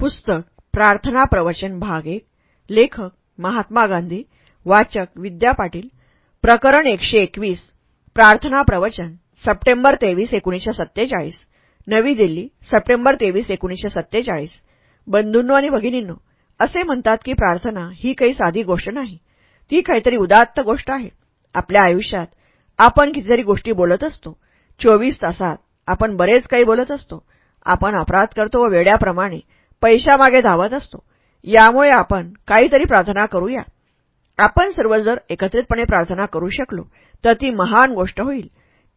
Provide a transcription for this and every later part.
पुस्तक प्रार्थना प्रवचन भाग एक लेखक महात्मा गांधी वाचक विद्या पाटील प्रकरण एकशे एकवीस प्रार्थना प्रवचन सप्टेंबर तेवीस एकोणीसशे सत्तेचाळीस नवी दिल्ली सप्टेंबर तेवीस एकोणीसशे सत्तेचाळीस. बंधूंनो आणि भगिनींनो असे म्हणतात की प्रार्थना ही काही साधी गोष्ट नाही. ती काहीतरी उदात्त गोष्ट आहे. आपल्या आयुष्यात आपण कितीतरी गोष्टी बोलत असतो. चोवीस तासात आपण बरेच काही बोलत असतो. आपण अपराध करतो व वेड्याप्रमाणे पैशामागे धावत असतो. यामुळे आपण काहीतरी प्रार्थना करूया. आपण सर्व जर एकत्रितपणे प्रार्थना करू शकलो तर ती महान गोष्ट होईल.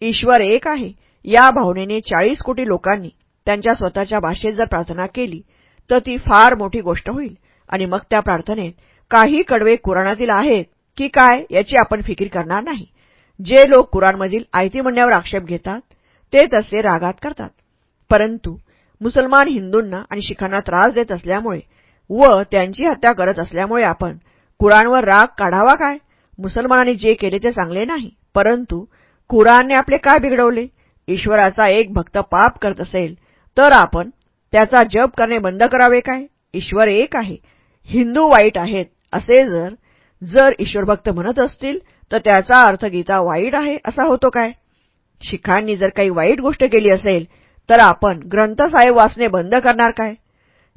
ईश्वर एक आहे. या भावनेने चाळीस कोटी लोकांनी त्यांच्या स्वतःच्या भाषेत जर प्रार्थना केली तर ती फार मोठी गोष्ट होईल. आणि मग त्या प्रार्थनेत काही कडवे कुराणातील आहेत की काय याची आपण फिकीर करणार नाही. जे लोक कुराणमधील आयती म्हणण्यावर आक्षेप घेतात ते तसे रागात करतात. परंतु मुसलमान हिंदूंना आणि शिखांना त्रास देत असल्यामुळे व त्यांची हत्या करत असल्यामुळे आपण कुराणवर राग काढावा काय? मुसलमानांनी जे केले ते चांगले नाही. परंतु कुराणने आपले काय बिघडवले? ईश्वराचा एक भक्त पाप करत असेल तर आपण त्याचा जप करणे बंद करावे काय? ईश्वर एक आहे. हिंदू वाईट आहेत असे जर जर ईश्वरभक्त म्हणत असतील तर त्याचा अर्थ गीता वाईट आहे असा होतो काय? शिखांनी जर काही वाईट गोष्ट केली असेल तर आपण ग्रंथसाहेब वाचणे बंद करणार काय?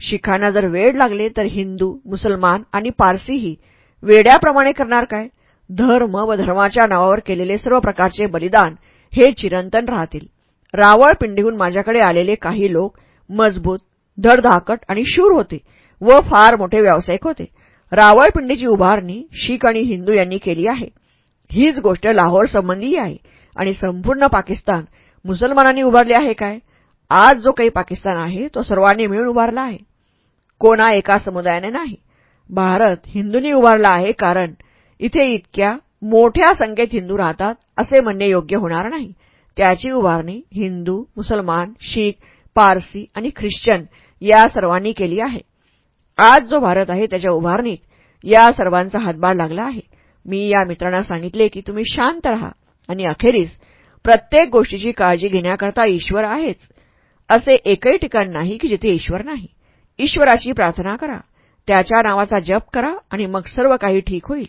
शिखांना जर वेळ लागले तर हिंदू मुसलमान आणि पारसीही वेड्याप्रमाणे करणार काय? धर्म व धर्माच्या नावावर केलेले सर्व प्रकारचे बलिदान हे चिरंतन राहतील. रावळपिंडीहून माझ्याकडे आलेले काही लोक मजबूत धडधाकट आणि शूर होते व फार मोठे व्यावसायिक होते. रावळपिंडीची उभारणी शीख आणि हिंदू यांनी केली आहे. हीच गोष्ट लाहोर संबंधी आहे आणि संपूर्ण पाकिस्तान मुसलमानांनी उभारले आहे काय? आज जो काही पाकिस्तान आहे तो सर्वांनी मिळून उभारला आहे. कोणा एका समुदायाने नाही. भारत हिंदूंनी उभारला आहे कारण इथे इतक्या मोठ्या संख्येत हिंदू राहतात असे म्हणणे योग्य होणार नाही. त्याची उभारणी हिंदू मुसलमान शीख पारसी आणि ख्रिश्चन या सर्वांनी केली आहे. आज जो भारत आहे त्याच्या उभारणीत या सर्वांचा हातभार लागला आहे. मी या मित्रांना सांगितले की तुम्ही शांत रहा आणि अखेरीस प्रत्येक गोष्टीची काळजी घेण्याकरता ईश्वर आहेच. असे एकही ठिकाण नाही की जिथे ईश्वर नाही. ईश्वराची प्रार्थना करा. त्याच्या नावाचा जप करा आणि मग सर्व काही ठीक होईल.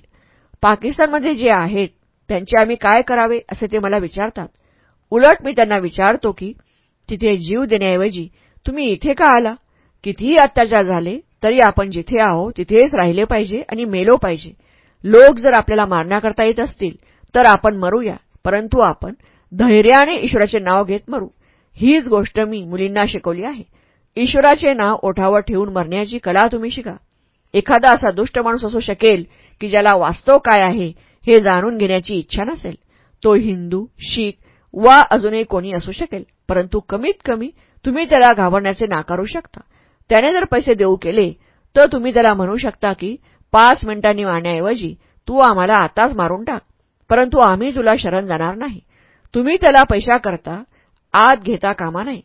पाकिस्तानमध्ये जे आहेत त्यांचे आम्ही काय करावे असे ते मला विचारतात. उलट मी त्यांना विचारतो की तिथे जीव देण्याऐवजी तुम्ही इथे का आला? कितीही अत्याचार झाले तरी आपण जिथे आहो तिथेच राहिले पाहिजे आणि मेलो पाहिजे. लोक जर आपल्याला मारण्याकरता येत असतील तर आपण मरूया परंतु आपण धैर्याने ईश्वराचे नाव घेत मरू. हीच गोष्ट मी मुलींना शिकवली आहे. ईश्वराचे नाव ओठावर ठेवून मरण्याची कला तुम्ही शिका. एखादा असा दुष्ट माणूस असू शकेल की ज्याला वास्तव काय आहे हे जाणून घेण्याची इच्छा नसेल. तो हिंदू शीख वा अजूनही कोणी असू शकेल परंतु कमीत कमी तुम्ही त्याला घाबरण्याचे नाकारू शकता. त्याने जर पैसे देऊ केले तर तुम्ही त्याला म्हणू शकता की पाच मिनिटांनी मारण्याऐवजी तू आम्हाला आताच मारून टाक परंतु आम्ही तुला शरण जाणार नाही. तुम्ही त्याला पैशाकरता आत घेता कामा नाही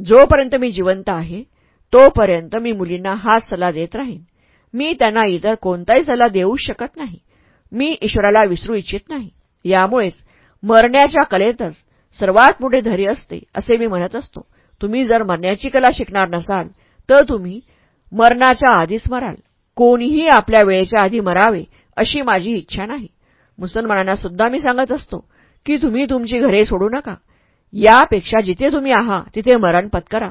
जोपर्यंत मी जिवंत आहे तोपर्यंत मी मुलींना हाच सल्ला देत राहीन. मी त्यांना इतर कोणताही सल्ला देऊच शकत नाही. मी ईश्वराला विसरू इच्छित नाही. यामुळेच मरण्याच्या कलेतच सर्वात मोठे धैर्य असते असे मी म्हणत असतो. तुम्ही जर मरण्याची कला शिकणार नसाल तर तुम्ही मरणाच्या आधीच मराल. कोणीही आपल्या वेळेच्या आधी मरावे अशी माझी इच्छा नाही. मुसलमानांना सुद्धा मी सांगत असतो की तुम्ही तुमची घरे सोडू नका. यापेक्षा जिथे तुम्ही आहात तिथे मरण पत्करा.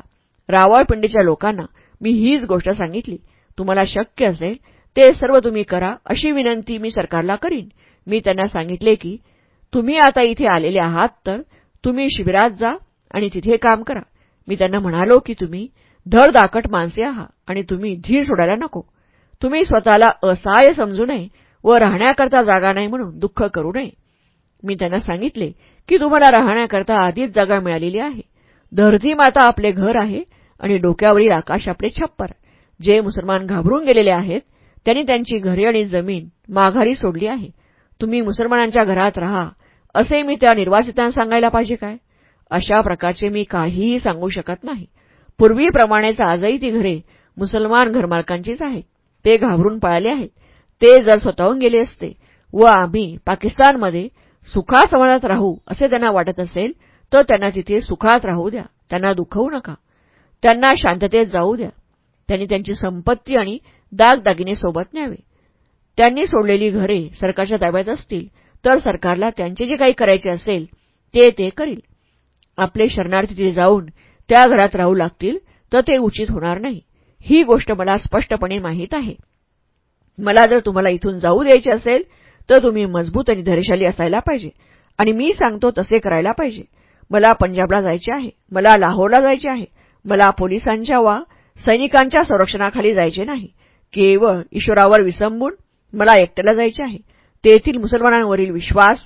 रावळपिंडीच्या लोकांना मी हीच गोष्ट सांगितली. तुम्हाला शक्य असेल ते सर्व तुम्ही करा अशी विनंती मी सरकारला करीन. मी त्यांना सांगितले की तुम्ही आता इथे आलेले आहात तर तुम्ही शिबिरात जा आणि तिथे काम करा. मी त्यांना म्हणालो की तुम्ही धडदाकट माणसे आहात आणि तुम्ही धीर सोडायला नको. तुम्ही स्वतःला असहाय्य समजू नये व राहण्याकरता जागा नाही म्हणून दुःख करू नये. मी त्यांना सांगितले की तुम्हाला राहण्याकरता आधीच जागा मिळालेली आहे. धरती माता आपले घर आहे आणि डोक्यावरील आकाश आपले छप्पर. जे मुसलमान घाबरून गेलेले आहेत त्यांनी त्यांची घरे आणि जमीन माघारी सोडली आहे. तुम्ही मुसलमानांच्या घरात राहा असे मी त्या निर्वासितांना सांगायला पाहिजे काय? अशा प्रकारचे मी काहीही सांगू शकत नाही. पूर्वीप्रमाणेच आजही ती घरे मुसलमान घरमालकांचीच आहेत. ते घाबरून पळाले आहेत. ते जर स्वतःहून गेले असते व आम्ही पाकिस्तानमध्ये सुखासमाधात राहू असे त्यांना वाटत असेल तर त्यांना तिथे सुखात राहू द्या. त्यांना दुखवू नका. त्यांना शांततेत जाऊ द्या. त्यांनी त्यांची संपत्ती आणि दागदागिने सोबत न्यावे. त्यांनी सोडलेली घरे सरकारच्या ताब्यात असतील तर सरकारला त्यांचे जे काही करायचे असेल ते ते करील. आपले शरणार्थी तिथे जाऊन त्या घरात राहू लागतील तर ते उचित होणार नाही. ही गोष्ट मला स्पष्टपणे माहीत आहे. मला जर तुम्हाला इथून जाऊ द्यायचे असेल तर तुम्ही मजबूत आणि धैर्यशाली असायला पाहिजे. आणि मी सांगतो तसे करायला पाहिजे. मला पंजाबला जायचे आहे. मला लाहोरला जायचे आहे. मला पोलिसांच्या वा सैनिकांच्या संरक्षणाखाली जायचे नाही. केवळ ईश्वरावर विसंबून मला एकट्याला जायचे आहे. तेथील मुसलमानांवरील विश्वास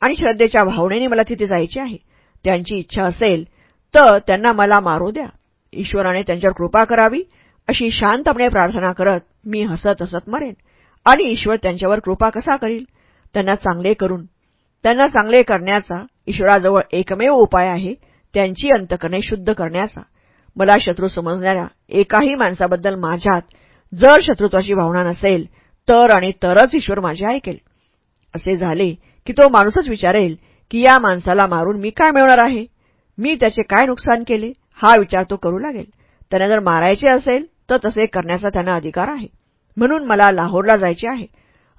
आणि श्रद्धेच्या भावनेने मला तिथे जायचे आहे. त्यांची इच्छा असेल तर त्यांना मला मारू द्या. ईश्वराने त्यांच्यावर कृपा करावी. अशी शांतपणे प्रार्थना करत मी हसत हसत मरेन. आणि ईश्वर त्यांच्यावर कृपा कसा करील? त्यांना चांगले करून त्यांना चांगले करण्याचा ईश्वराजवळ एकमेव उपाय आहे त्यांची अंतकरणे शुद्ध करण्याचा. मला शत्रू समजणाऱ्या एकाही माणसाबद्दल माझ्यात जर शत्रुत्वाची भावना नसेल तर आणि तरच ईश्वर माझे ऐकेल. असे झाले की तो माणूसच विचारेल की या माणसाला मारून मी काय मिळवणार आहे? मी त्याचे काय नुकसान केले? हा विचार तो करू लागेल. त्यांना जर मारायचे असेल तर तसे करण्याचा त्यांना अधिकार आहे. म्हणून मला लाहोरला जायचे आहे.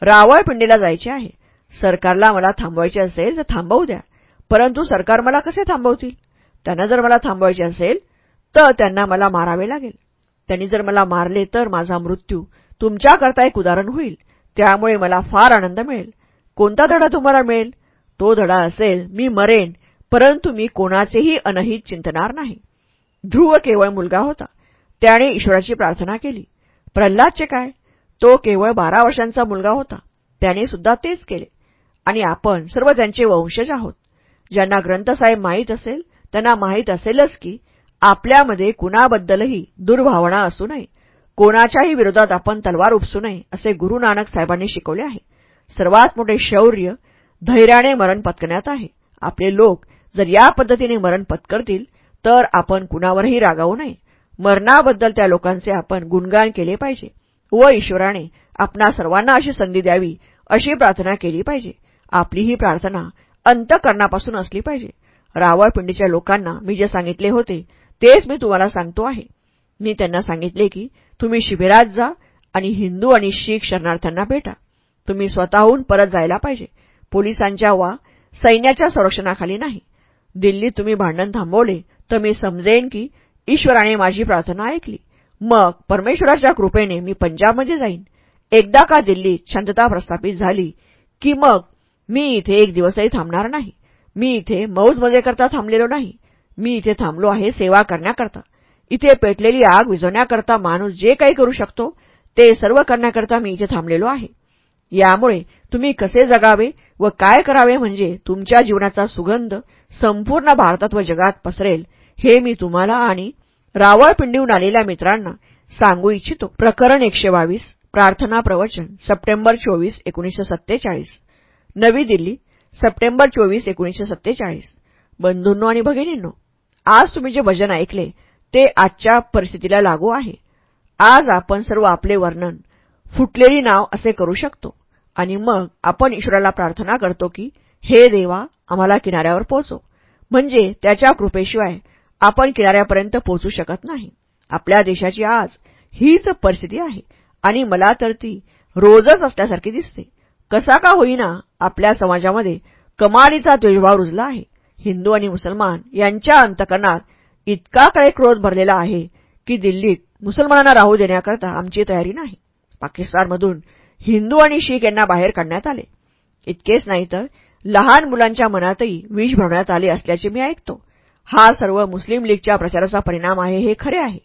रावळपिंडीला जायचे आहे. सरकारला मला थांबवायचे असेल तर थांबवू द्या. परंतु सरकार मला कसे थांबवतील? त्यांना जर मला थांबवायचे असेल तर त्यांना मला मारावे लागेल. त्यांनी जर मला मारले तर माझा मृत्यू तुमच्याकरता एक उदाहरण होईल. त्यामुळे मला फार आनंद मिळेल. कोणता धडा तुम्हाला मिळेल? तो धडा असेल मी मरेन परंतु मी कोणाचेही अनहित चिंतणार नाही. ध्रुव केवळ मुलगा होता. त्याने ईश्वराची प्रार्थना केली. प्रल्हादचे काय? तो केवळ बारा वर्षांचा मुलगा होता. त्याने सुद्धा तेच केले. आणि आपण सर्व त्यांचे वंशज आहोत ज्यांना ग्रंथसाहेब माहीत असेल त्यांना माहीत असेलच की आपल्यामध्ये कुणाबद्दलही दुर्भावना असू नये. कोणाच्याही विरोधात आपण तलवार उपसू नये असे गुरु नानक साहेबांनी शिकवले आहे. सर्वात मोठे शौर्य धैर्याने मरण पत्करण्यात आहे. आपले लोक जर या पद्धतीने मरण पत्करतील तर आपण कुणावरही रागावू नये. मरणाबद्दल त्या लोकांचे आपण गुणगान केले पाहिजे. व ईश्वराने आपणा सर्वांना अशी संधी द्यावी अशी प्रार्थना केली पाहिजे. आपली ही प्रार्थना अंतकरणापासून असली पाहिजे. रावळपिंडीच्या लोकांना मी जे सांगितले होते तेच मी तुम्हाला सांगतो आहे. मी त्यांना सांगितले की तुम्ही शिबिरात जा आणि हिंदू आणि शीख शरणार्थ्यांना भेटा. तुम्ही स्वतःहून परत जायला पाहिजे. पोलिसांच्या वा सैन्याच्या संरक्षणाखाली नाही. दिल्लीत तुम्ही भांडण थांबवले तर मी समजेन की ईश्वराने माझी प्रार्थना ऐकली. मग परमेश्वराच्या कृपेने मी पंजाबमध्ये जाईन. एकदा का दिल्लीत शांतता प्रस्थापित झाली की मग मी इथे एक दिवसही थांबणार नाही. मी इथे मौज मजेकरता थांबलेलो नाही. मी इथे थांबलो आहे सेवा करण्याकरता. इथे पेटलेली आग विझवण्याकरता माणूस जे काही करू शकतो ते सर्व करण्याकरता मी इथे थांबलेलो आहे. यामुळे तुम्ही कसे जगावे व काय करावे म्हणजे तुमच्या जीवनाचा सुगंध संपूर्ण भारतात व जगात पसरेल हे मी तुम्हाला आणि रावळपिंडीहून आलेल्या मित्रांना सांगू इच्छितो. प्रकरण एकशे बावीस प्रार्थना प्रवचन सप्टेंबर चोवीस एकोणीसशे सत्तेचाळीस. नवी दिल्ली सप्टेंबर चोवीस एकोणीसशे सत्तेचाळीस. बंधूंनो आणि भगिनींनो आज तुम्ही जे भजन ऐकले ते आजच्या परिस्थितीला लागू आहे. आज आपण सर्व आपले वर्णन फुटलेली नाव असे करू शकतो. आणि मग आपण ईश्वराला प्रार्थना करतो की हे देवा आम्हाला किनाऱ्यावर पोहोचो म्हणजे त्याच्या कृपेशिवाय आपण किनाऱ्यापर्यंत पोहोचू शकत नाही. आपल्या देशाची आज हीच परिस्थिती आहे. आणि मला तर ती रोजच असल्यासारखी दिसते. कसा का होईना आपल्या समाजामध्ये कमालीचा द्वेषभाव रुजला आहे. हिंदू आणि मुसलमान यांच्या अंतकरणात इतका काही क्रोध भरलेला आहे की दिल्लीत मुसलमानांना राहू देण्याकरता आमची तयारी नाही. पाकिस्तानमधून हिंदू आणि शीख यांना बाहेर काढण्यात आले. इतकेच नाही तर लहान मुलांच्या मनातही विष भरण्यात आले असल्याचे मी ऐकतो. हा सर्व मुस्लिम लीगच्या प्रचाराचा परिणाम आहे हे खरे आहे.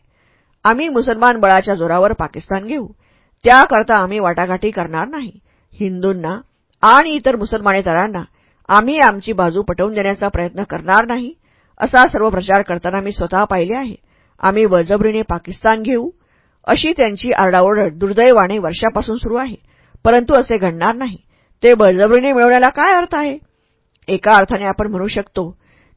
आम्ही मुसलमान बळाच्या जोरावर पाकिस्तान घेऊ. त्याकरता आम्ही वाटाघाटी करणार नाही. हिंदूंना आणि इतर मुसलमानेतरांना आम्ही आमची बाजू पटवून देण्याचा प्रयत्न करणार नाही असा सर्व प्रचार करताना मी स्वतः पाहिले आहे. आम्ही बळजबरीने पाकिस्तान घेऊ अशी त्यांची आरडाओरड दुर्दैवाने वर्षापासून सुरू आहे. परंतु असे घडणार नाही. ते बळजबरीने मिळवण्याला काय अर्थ आहे? एका अर्थाने आपण म्हणू शकतो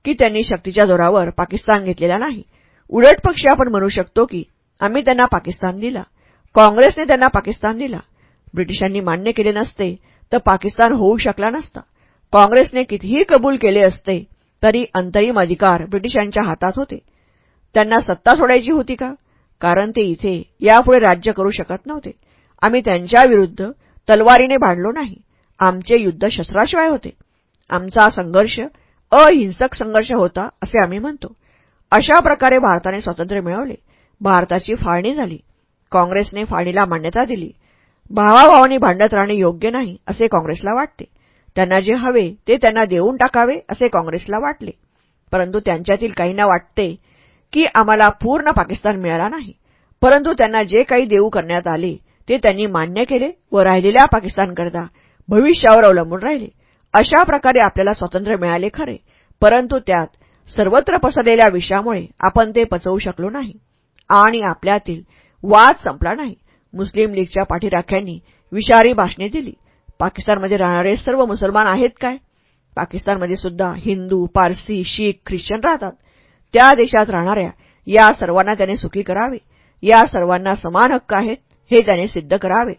की त्यांनी शक्तीच्या जोरावर पाकिस्तान घेतलेला नाही. उलट पक्षी आपण म्हणू शकतो की आम्ही त्यांना पाकिस्तान दिला. काँग्रेसने त्यांना पाकिस्तान दिला. ब्रिटिशांनी मान्य केले नसते तर पाकिस्तान होऊ शकला नसता. काँग्रेसने कितीही कबूल केले असते तरी अंतरिम अधिकार ब्रिटिशांच्या हातात होते. त्यांना सत्ता सोडायची होती का? कारण ते इथे यापुढे राज्य करू शकत नव्हते. आम्ही त्यांच्याविरुद्ध तलवारीने भांडलो नाही. आमचे युद्ध शस्त्राशिवाय होते. आमचा संघर्ष अहिंसक संघर्ष होता असे आम्ही म्हणतो. अशा प्रकारे भारताने स्वातंत्र्य मिळवले. भारताची फाळणी झाली. काँग्रेसने फाळणीला मान्यता दिली. भावाभावानी भांडत राहणे योग्य नाही असे काँग्रेसला वाटते. त्यांना जे हवे ते त्यांना देऊन टाकावे असे काँग्रेसला वाटले. परंतु त्यांच्यातील काहींना वाटते की आम्हाला पूर्ण पाकिस्तान मिळाला नाही. परंतु त्यांना जे काही देऊ करण्यात आले ते त्यांनी मान्य केले व राहिलेल्या पाकिस्तानकरता भविष्यावर अवलंबून राहिले. अशा प्रकारे आपल्याला स्वातंत्र्य मिळाले खरे. परंतु त्यात सर्वत्र पसरलेल्या विषयामुळे आपण ते पचवू शकलो नाही. आणि आपल्यातील वाद संपला नाही. मुस्लिम लीगच्या पाठीराख्यांनी विषारी भाषणे दिली. पाकिस्तानमध्ये राहणारे सर्व मुसलमान आहेत काय? पाकिस्तानमध्ये सुद्धा हिंदू पारसी शीख ख्रिश्चन राहतात. त्या देशात राहणाऱ्या या सर्वांना त्याने सुखी करावे. या सर्वांना समान हक्क आहेत हे त्याने सिद्ध करावे.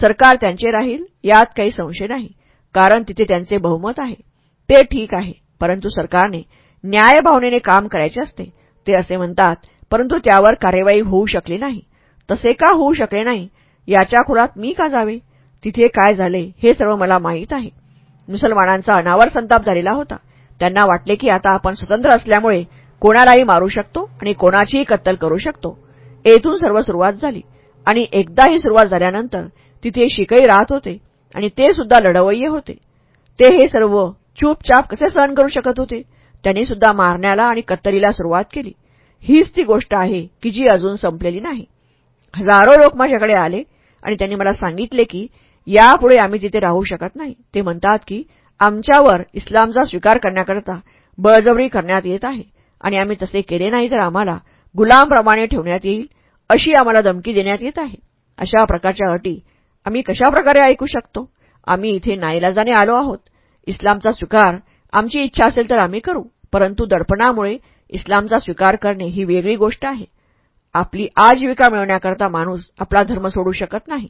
सरकार त्यांचे राहील यात काही संशय नाही. कारण तिथे त्यांचे बहुमत आहे. ते ठीक आहे परंतु सरकारने न्यायभावनेने काम करायचे असते. ते असे म्हणतात परंतु त्यावर कार्यवाही होऊ शकली नाही. तसे का होऊ शकले नाही? याच्या खुरात मी का जावे? तिथे काय झाले हे सर्व मला माहीत आहे. मुसलमानांचा अनावर संताप झालेला होता. त्यांना वाटले की आता आपण स्वतंत्र असल्यामुळे कोणालाही मारू शकतो आणि कोणाचीही कत्तल करू शकतो. येथून सर्व सुरुवात झाली आणि एकदा ही सुरुवात झाल्यानंतर तिथे शिकई राहत होते. आणि ते सुद्धा लढवय्ये होते. ते हे सर्व चूपचाप कसे सहन करू शकत होते? त्यांनी सुद्धा मारण्याला आणि कत्तलीला सुरुवात केली. हीच ती गोष्ट आहे की जी अजून संपलेली नाही. हजारो लोक माझ्याकडे आले आणि त्यांनी मला सांगितले की यापुढे आम्ही तिथे राहू शकत नाही. ते म्हणतात की आमच्यावर इस्लामचा स्वीकार करण्याकरता बळजबरी करण्यात येत आहे आणि आम्ही तसे केले नाही तर आम्हाला गुलामप्रमाणे ठेवण्यात येईल अशी आम्हाला धमकी देण्यात येत आहे. अशा प्रकारच्या अटी आम्ही कशाप्रकारे ऐकू शकतो? आम्ही इथे नाईलाजाने आलो आहोत. इस्लामचा स्वीकार आमची इच्छा असेल तर आम्ही करू परंतु दडपणामुळे इस्लामचा स्वीकार करणे ही वेगळी गोष्ट आहे. आपली आजीविका मिळवण्याकरता माणूस आपला धर्म सोडू शकत नाही.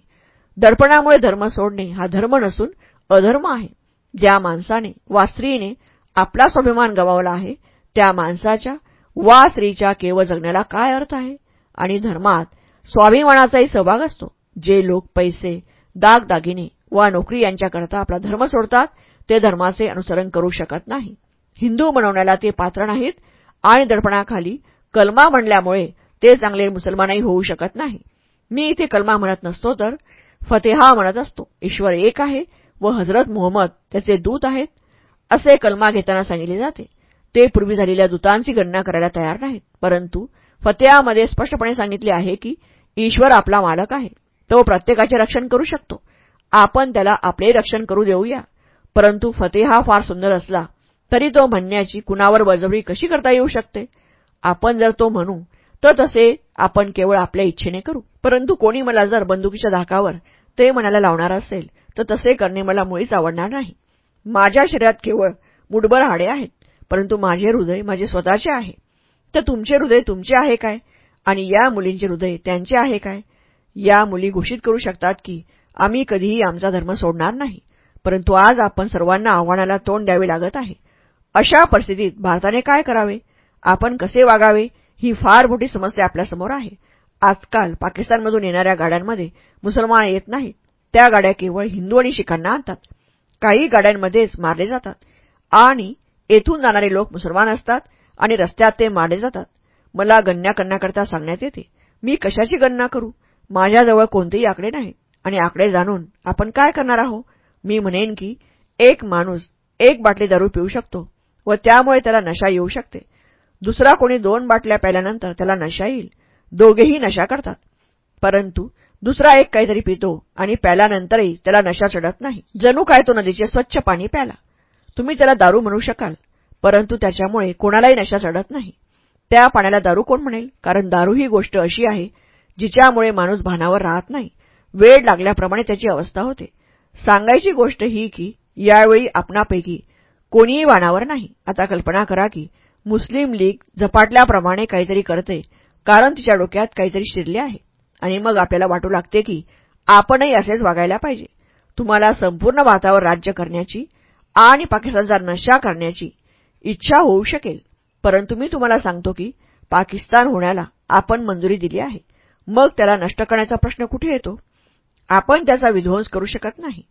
दडपणामुळे धर्म सोडणे हा धर्म नसून अधर्म आहे. ज्या माणसाने वा स्त्रीने आपला स्वाभिमान गमावला आहे त्या माणसाच्या वा स्त्रीच्या केवळ जगण्याला काय अर्थ आहे? आणि धर्मात स्वाभिमानाचाही सहभाग असतो. जे लोक पैसे दागदागिने वा नोकरी यांच्याकरता आपला धर्म सोडतात ते धर्माचे अनुसरण करू शकत नाही. हिंदू बनवण्याला ते पात्र नाहीत आणि दडपणाखाली कलमा म्हणल्यामुळे ते चांगले मुसलमानही होऊ शकत नाही. मी इथे कलमा म्हणत नसतो तर फतेहा म्हणत असतो. ईश्वर एक आहे व हजरत मोहम्मद त्याचे दूत आहेत असे कलमा घेताना सांगितले जाते. ते पूर्वी झालेल्या दूतांची गणना करायला तयार नाहीत परंतु फतेहामध्ये स्पष्टपणे सांगितले आहे की ईश्वर आपला मालक आहे. तो प्रत्येकाचे रक्षण करू शकतो. आपण त्याला आपले रक्षण करू देऊया. परंतु फतेहा फार सुंदर असला तरी तो म्हणण्याची कुणावर बळजबरी कशी करता येऊ शकते? आपण जर तो म्हणू तर तसे आपण केवळ आपल्या इच्छेने करू. परंतु कोणी मला जर बंदुकीच्या धाकावर ते म्हणायला लावणार असेल तर तसे करणे मला मुळीच आवडणार नाही. माझ्या शरीरात केवळ मुठभर हाडे आहेत परंतु माझे हृदय माझे स्वतःचे आहे. तर तुमचे हृदय तुमचे आहे काय? आणि या मुलींचे हृदय त्यांचे आहे काय? या मुली घोषित करू शकतात की आम्ही कधीही आमचा धर्म सोडणार नाही परंतु आज आपण सर्वांना आव्हानाला तोंड द्यावे लागत आहे. अशा परिस्थितीत भारताने काय करावे? आपण कसे वागावे? ही फार मोठी समस्या आपल्यासमोर आहे. आजकाल पाकिस्तानमधून येणाऱ्या गाड्यांमध्ये मुसलमान येत नाहीत. त्या गाड्या केवळ हिंदू आणि शिखांना आणतात. काही गाड्यांमध्येच मारले जातात. आणि येथून जाणारे लोक मुसलमान असतात आणि रस्त्यात ते मारले जातात. मला गणना करण्याकरता सांगण्यात येते. मी कशाची गणना करू? माझ्याजवळ कोणतेही आकडे नाही. आणि आकडे जाणून आपण काय करणार आहोत? मी म्हणेन की एक माणूस एक बाटली दारू पिऊ शकतो व त्यामुळे त्याला नशा येऊ शकते. दुसरा कोणी दोन बाटल्या प्याल्यानंतर त्याला नशा येईल. दोघेही नशा करतात. परंतु दुसरा एक काहीतरी पितो आणि प्याल्यानंतरही त्याला नशा चढत नाही. जणू काय तो नदीचे स्वच्छ पाणी प्याला तुम्ही त्याला दारू म्हणू शकाल परंतु त्याच्यामुळे कोणालाही नशा चढत नाही. त्या पाण्याला दारू कोण म्हणेल? कारण दारू ही गोष्ट अशी आहे जिच्यामुळे माणूस भानावर राहत नाही. वेळ लागल्याप्रमाणे त्याची अवस्था होते. सांगायची गोष्ट ही की यावेळी आपणापैकी कोणीही वाणावर नाही. आता कल्पना करा की मुस्लिम लीग झपाटल्याप्रमाणे काहीतरी करते कारण तिच्या डोक्यात काहीतरी शिरले आहे. आणि मग आपल्याला वाटू लागते की आपणही असेच वागायला पाहिजे. तुम्हाला संपूर्ण भारतावर राज्य करण्याची आणि पाकिस्तानचा नशा करण्याची इच्छा होऊ शकेल. परंतु मी तुम्हाला सांगतो की पाकिस्तान होण्याला आपण मंजुरी दिली आहे. मग त्याला नष्ट करण्याचा प्रश्न कुठे येतो? आपण त्याचा विध्वंस करू शकत नाही.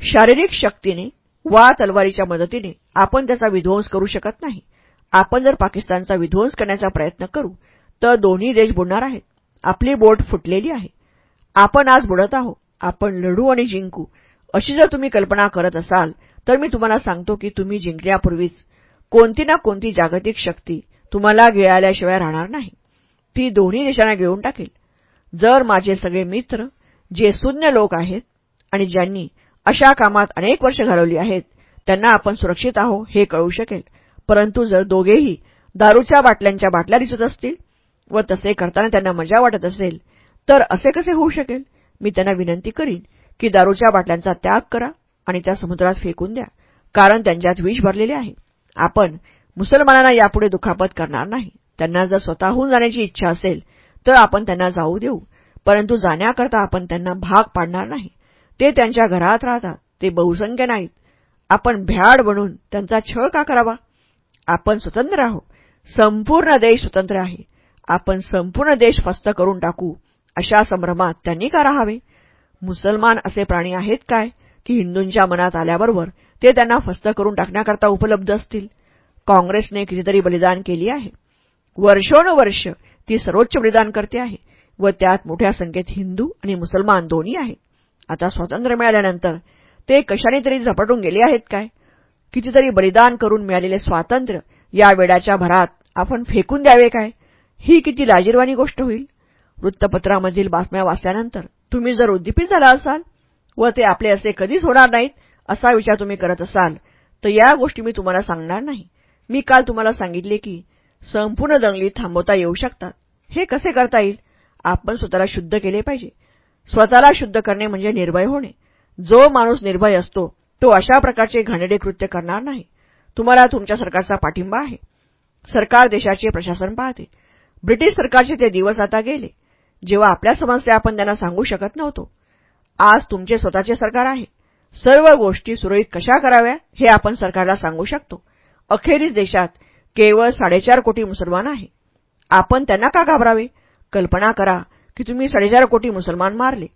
शारीरिक शक्तीने वा तलवारीच्या मदतीने आपण त्याचा विध्वंस करू शकत नाही. आपण जर पाकिस्तानचा विध्वंस करण्याचा प्रयत्न करू तर दोन्ही देश बुडणार आहेत. आपली बोट फुटलेली आहे. आपण आज बुडत आहोत. आपण लढू आणि जिंकू. अशी जर तुम्ही कल्पना करत असाल तर मी तुम्हाला सांगतो की तुम्ही जिंकण्यापूर्वीच कोणती ना कोणती जागतिक शक्ती तुम्हाला गिळाल्याशिवाय राहणार नाही. ती दोन्ही देशांना गिळून टाकेल. जर माझे सगळे मित्र जे शून्य लोक आहेत आणि ज्यांनी अशा कामात अनेक वर्ष घालवली आहेत त्यांना आपण सुरक्षित आहो हे कळू शकेल. परंतु जर दोघेही दारूच्या बाटल्यांच्या बाटल्या दिसत असतील व तसे करताना त्यांना मजा वाटत असेल तर असे कसे होऊ शकेल? मी त्यांना विनंती करीन की दारूच्या बाटल्यांचा त्याग करा आणि त्या समुद्रात फेकून द्या कारण त्यांच्यात विष भरलेले आहे. आपण मुसलमानांना यापुढे दुखापत करणार नाही. त्यांना जर स्वतःहून जाण्याची इच्छा असेल तर आपण त्यांना जाऊ देऊ. परंतु जाण्याकरता आपण त्यांना भाग पाडणार नाही. ते त्यांच्या घरात राहतात. ते बहुसंख्य नाहीत. आपण भ्याड बनून त्यांचा छळ का करावा? आपण स्वतंत्र आहोत. संपूर्ण देश स्वतंत्र आहे. आपण संपूर्ण देश फस्त करून टाकू अशा संभ्रमात त्यांनी का राहावे? मुसलमान असे प्राणी आहेत काय की हिंदूंच्या मनात आल्याबरोबर ते त्यांना फस्त करून टाकण्याकरता उपलब्ध असतील? काँग्रेसने कितीतरी बलिदान केली आहे. वर्षोनवर्ष ती सर्वोच्च बलिदान करते आहे व त्यात मोठ्या संख्येत हिंदू आणि मुसलमान दोन्ही आहेत. आता स्वातंत्र्य मिळाल्यानंतर ते कशाने तरी झपाटून गेले आहेत काय? कितीतरी बलिदान करून मिळालेले स्वातंत्र्य या वेळाच्या भरात आपण फेकून द्यावे काय? ही किती लाजीरवाणी गोष्ट होईल? वृत्तपत्रामधील बातम्या वाचल्यानंतर तुम्ही जर उद्दीपित झाला असाल व ते आपले असे कधीच होणार नाहीत असा विचार तुम्ही करत असाल तर या गोष्टी मी तुम्हाला सांगणार नाही. मी काल तुम्हाला सांगितले की संपूर्ण दंगली थांबवता येऊ शकतात. हे कसे करता येईल? आपण स्वतःला शुद्ध केले पाहिजे. स्वतःला शुद्ध करणे म्हणजे निर्भय होणे. जो माणूस निर्भय असतो तो अशा प्रकारचे घाणेडे कृत्य करणार नाही. तुम्हाला तुमच्या सरकारचा पाठिंबा आहे. सरकार देशाचे प्रशासन पाहते. ब्रिटिश सरकारचे ते दिवस आता गेले. जेव्हा आपल्या समस्या आपण त्यांना सांगू शकत नव्हतो. आज तुमचे स्वतःचे सरकार आहे. सर्व गोष्टी सुरळीत कशा कराव्या हे आपण सरकारला सांगू शकतो. अखेरीस देशात केवळ साडेचार कोटी मुसलमान आहे. आपण त्यांना का घाबरावे? कल्पना करा की तुम्ही साडेचार कोटी मुसलमान मारले.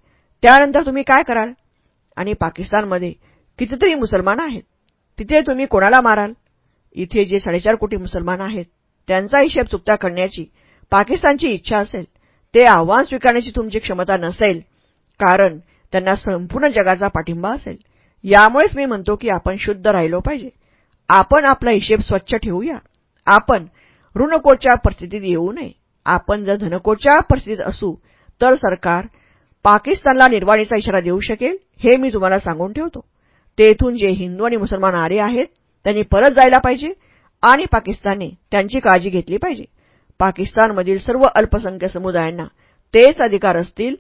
त्यानंतर तुम्ही काय कराल? आणि पाकिस्तानमध्ये कितीतरी मुसलमान आहेत. तिथे तुम्ही कोणाला माराल? इथे जे साडेचार कोटी मुसलमान आहेत त्यांचा हिशेब चुकता करण्याची पाकिस्तानची इच्छा असेल. ते आव्हान स्वीकारण्याची तुमची क्षमता नसेल कारण त्यांना संपूर्ण जगाचा पाठिंबा असेल. यामुळेच मी म्हणतो की आपण शुद्ध राहिलो पाहिजे. आपण आपला हिशेब स्वच्छ ठेवूया. आपण ऋणकोटच्या परिस्थितीत येऊ नये. आपण जर धनकोच्या परिस्थितीत असू तर सरकार पाकिस्तानला निर्वाणीचा इशारा देऊ शकेल हे मी तुम्हाला सांगून ठेवतो. तेथून जे हिंदू आणि मुसलमान आरे आहेत त्यांनी परत जायला पाहिजे आणि पाकिस्तानने त्यांची काळजी घेतली पाहिजे. पाकिस्तानमधील सर्व अल्पसंख्य समुदायांना तेच अधिकार असतील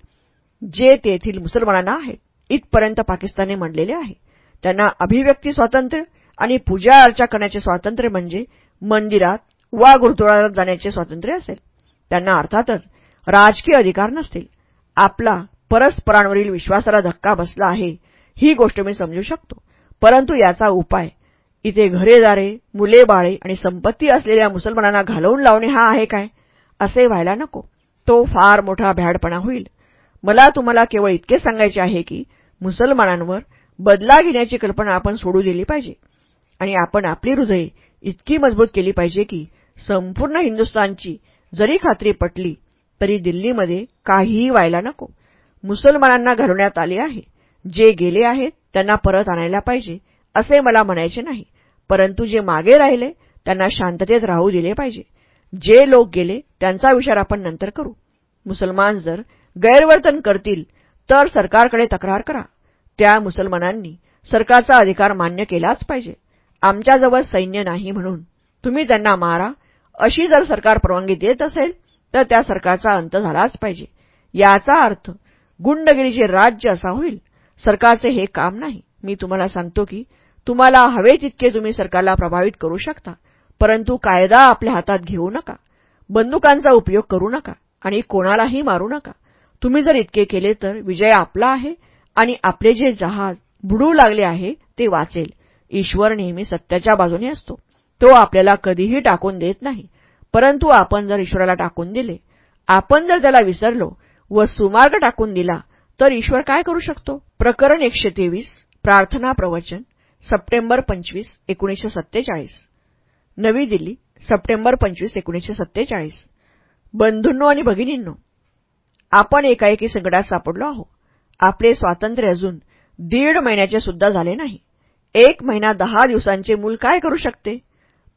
जे तेथील मुसलमानांना आहेत. इथपर्यंत पाकिस्तानने म्हणलेले आहे. त्यांना अभिव्यक्ती स्वातंत्र्य आणि पूजा अर्चा करण्याचे स्वातंत्र्य म्हणजे मंदिरात वा गुरुद्वारात जाण्याचे स्वातंत्र्य असेल. त्यांना अर्थातच राजकीय अधिकार नसतील. आपला परस्परांवरील विश्वासाला धक्का बसला आहे ही गोष्ट मी समजू शकतो. परंतु याचा उपाय इथे घरेदारे मुले बाळे आणि संपत्ती असलेल्या मुसलमानांना घालवून लावणे हा आहे काय? असे व्हायला नको. तो फार मोठा भ्याडपणा होईल. मला तुम्हाला केवळ इतके सांगायचे आहे की मुसलमानांवर बदला घेण्याची कल्पना आपण सोडू दिली पाहिजे. आणि आपण आपली हृदय इतकी मजबूत केली पाहिजे की संपूर्ण हिंदुस्थानची जरी खात्री पटली तरी दिल्लीमध्ये काहीही व्हायला नको. मुसलमानांना घडवण्यात आले आहे. जे गेले आहेत त्यांना परत आणायला पाहिजे असे मला म्हणायचे नाही. परंतु जे मागे राहिले त्यांना शांततेत राहू दिले पाहिजे. जे लोक गेले त्यांचा विचार आपण नंतर करू. मुसलमान जर गैरवर्तन करतील तर सरकारकडे तक्रार करा. त्या मुसलमानांनी सरकारचा अधिकार मान्य केलाच पाहिजे. आमच्याजवळ सैन्य नाही म्हणून. तुम्ही त्यांना मारा. अशी जर सरकार परवानगी देत असेल तर त्या सरकारचा अंत झालाच पाहिजे. याचा अर्थ गुंडगिरीचे राज्य असा होईल. सरकारचे हे काम नाही. मी तुम्हाला सांगतो की तुम्हाला हवे तितके तुम्ही सरकारला प्रभावित करू शकता. परंतु कायदा आपल्या हातात घेऊ नका. बंदुकांचा उपयोग करू नका आणि कोणालाही मारू नका. तुम्ही जर इतके केले तर विजय आपला आहे आणि आपले जे जहाज बुडू लागले आहे ते वाचेल. ईश्वर नेहमी सत्याच्या बाजूने असतो. तो आपल्याला कधीही टाकून देत नाही. परंतु आपण जर ईश्वराला टाकून दिले आपण जर त्याला विसरलो व सुमार्ग टाकून दिला तर ईश्वर काय करू शकतो? प्रकरण एकशे तेवीस प्रार्थना प्रवचन सप्टेंबर पंचवीस एकोणीसशे सत्तेचाळीस. नवी दिल्ली सप्टेंबर पंचवीस एकोणीसशे सत्तेचाळीस. बंधूंनो आणि भगिनींनो आपण एकाएकी संकटात सापडलो आहो आपले स्वातंत्र्य अजून दीड महिन्याचे सुद्धा झाले नाही. एक महिना दहा दिवसांचे मूल काय करू शकते?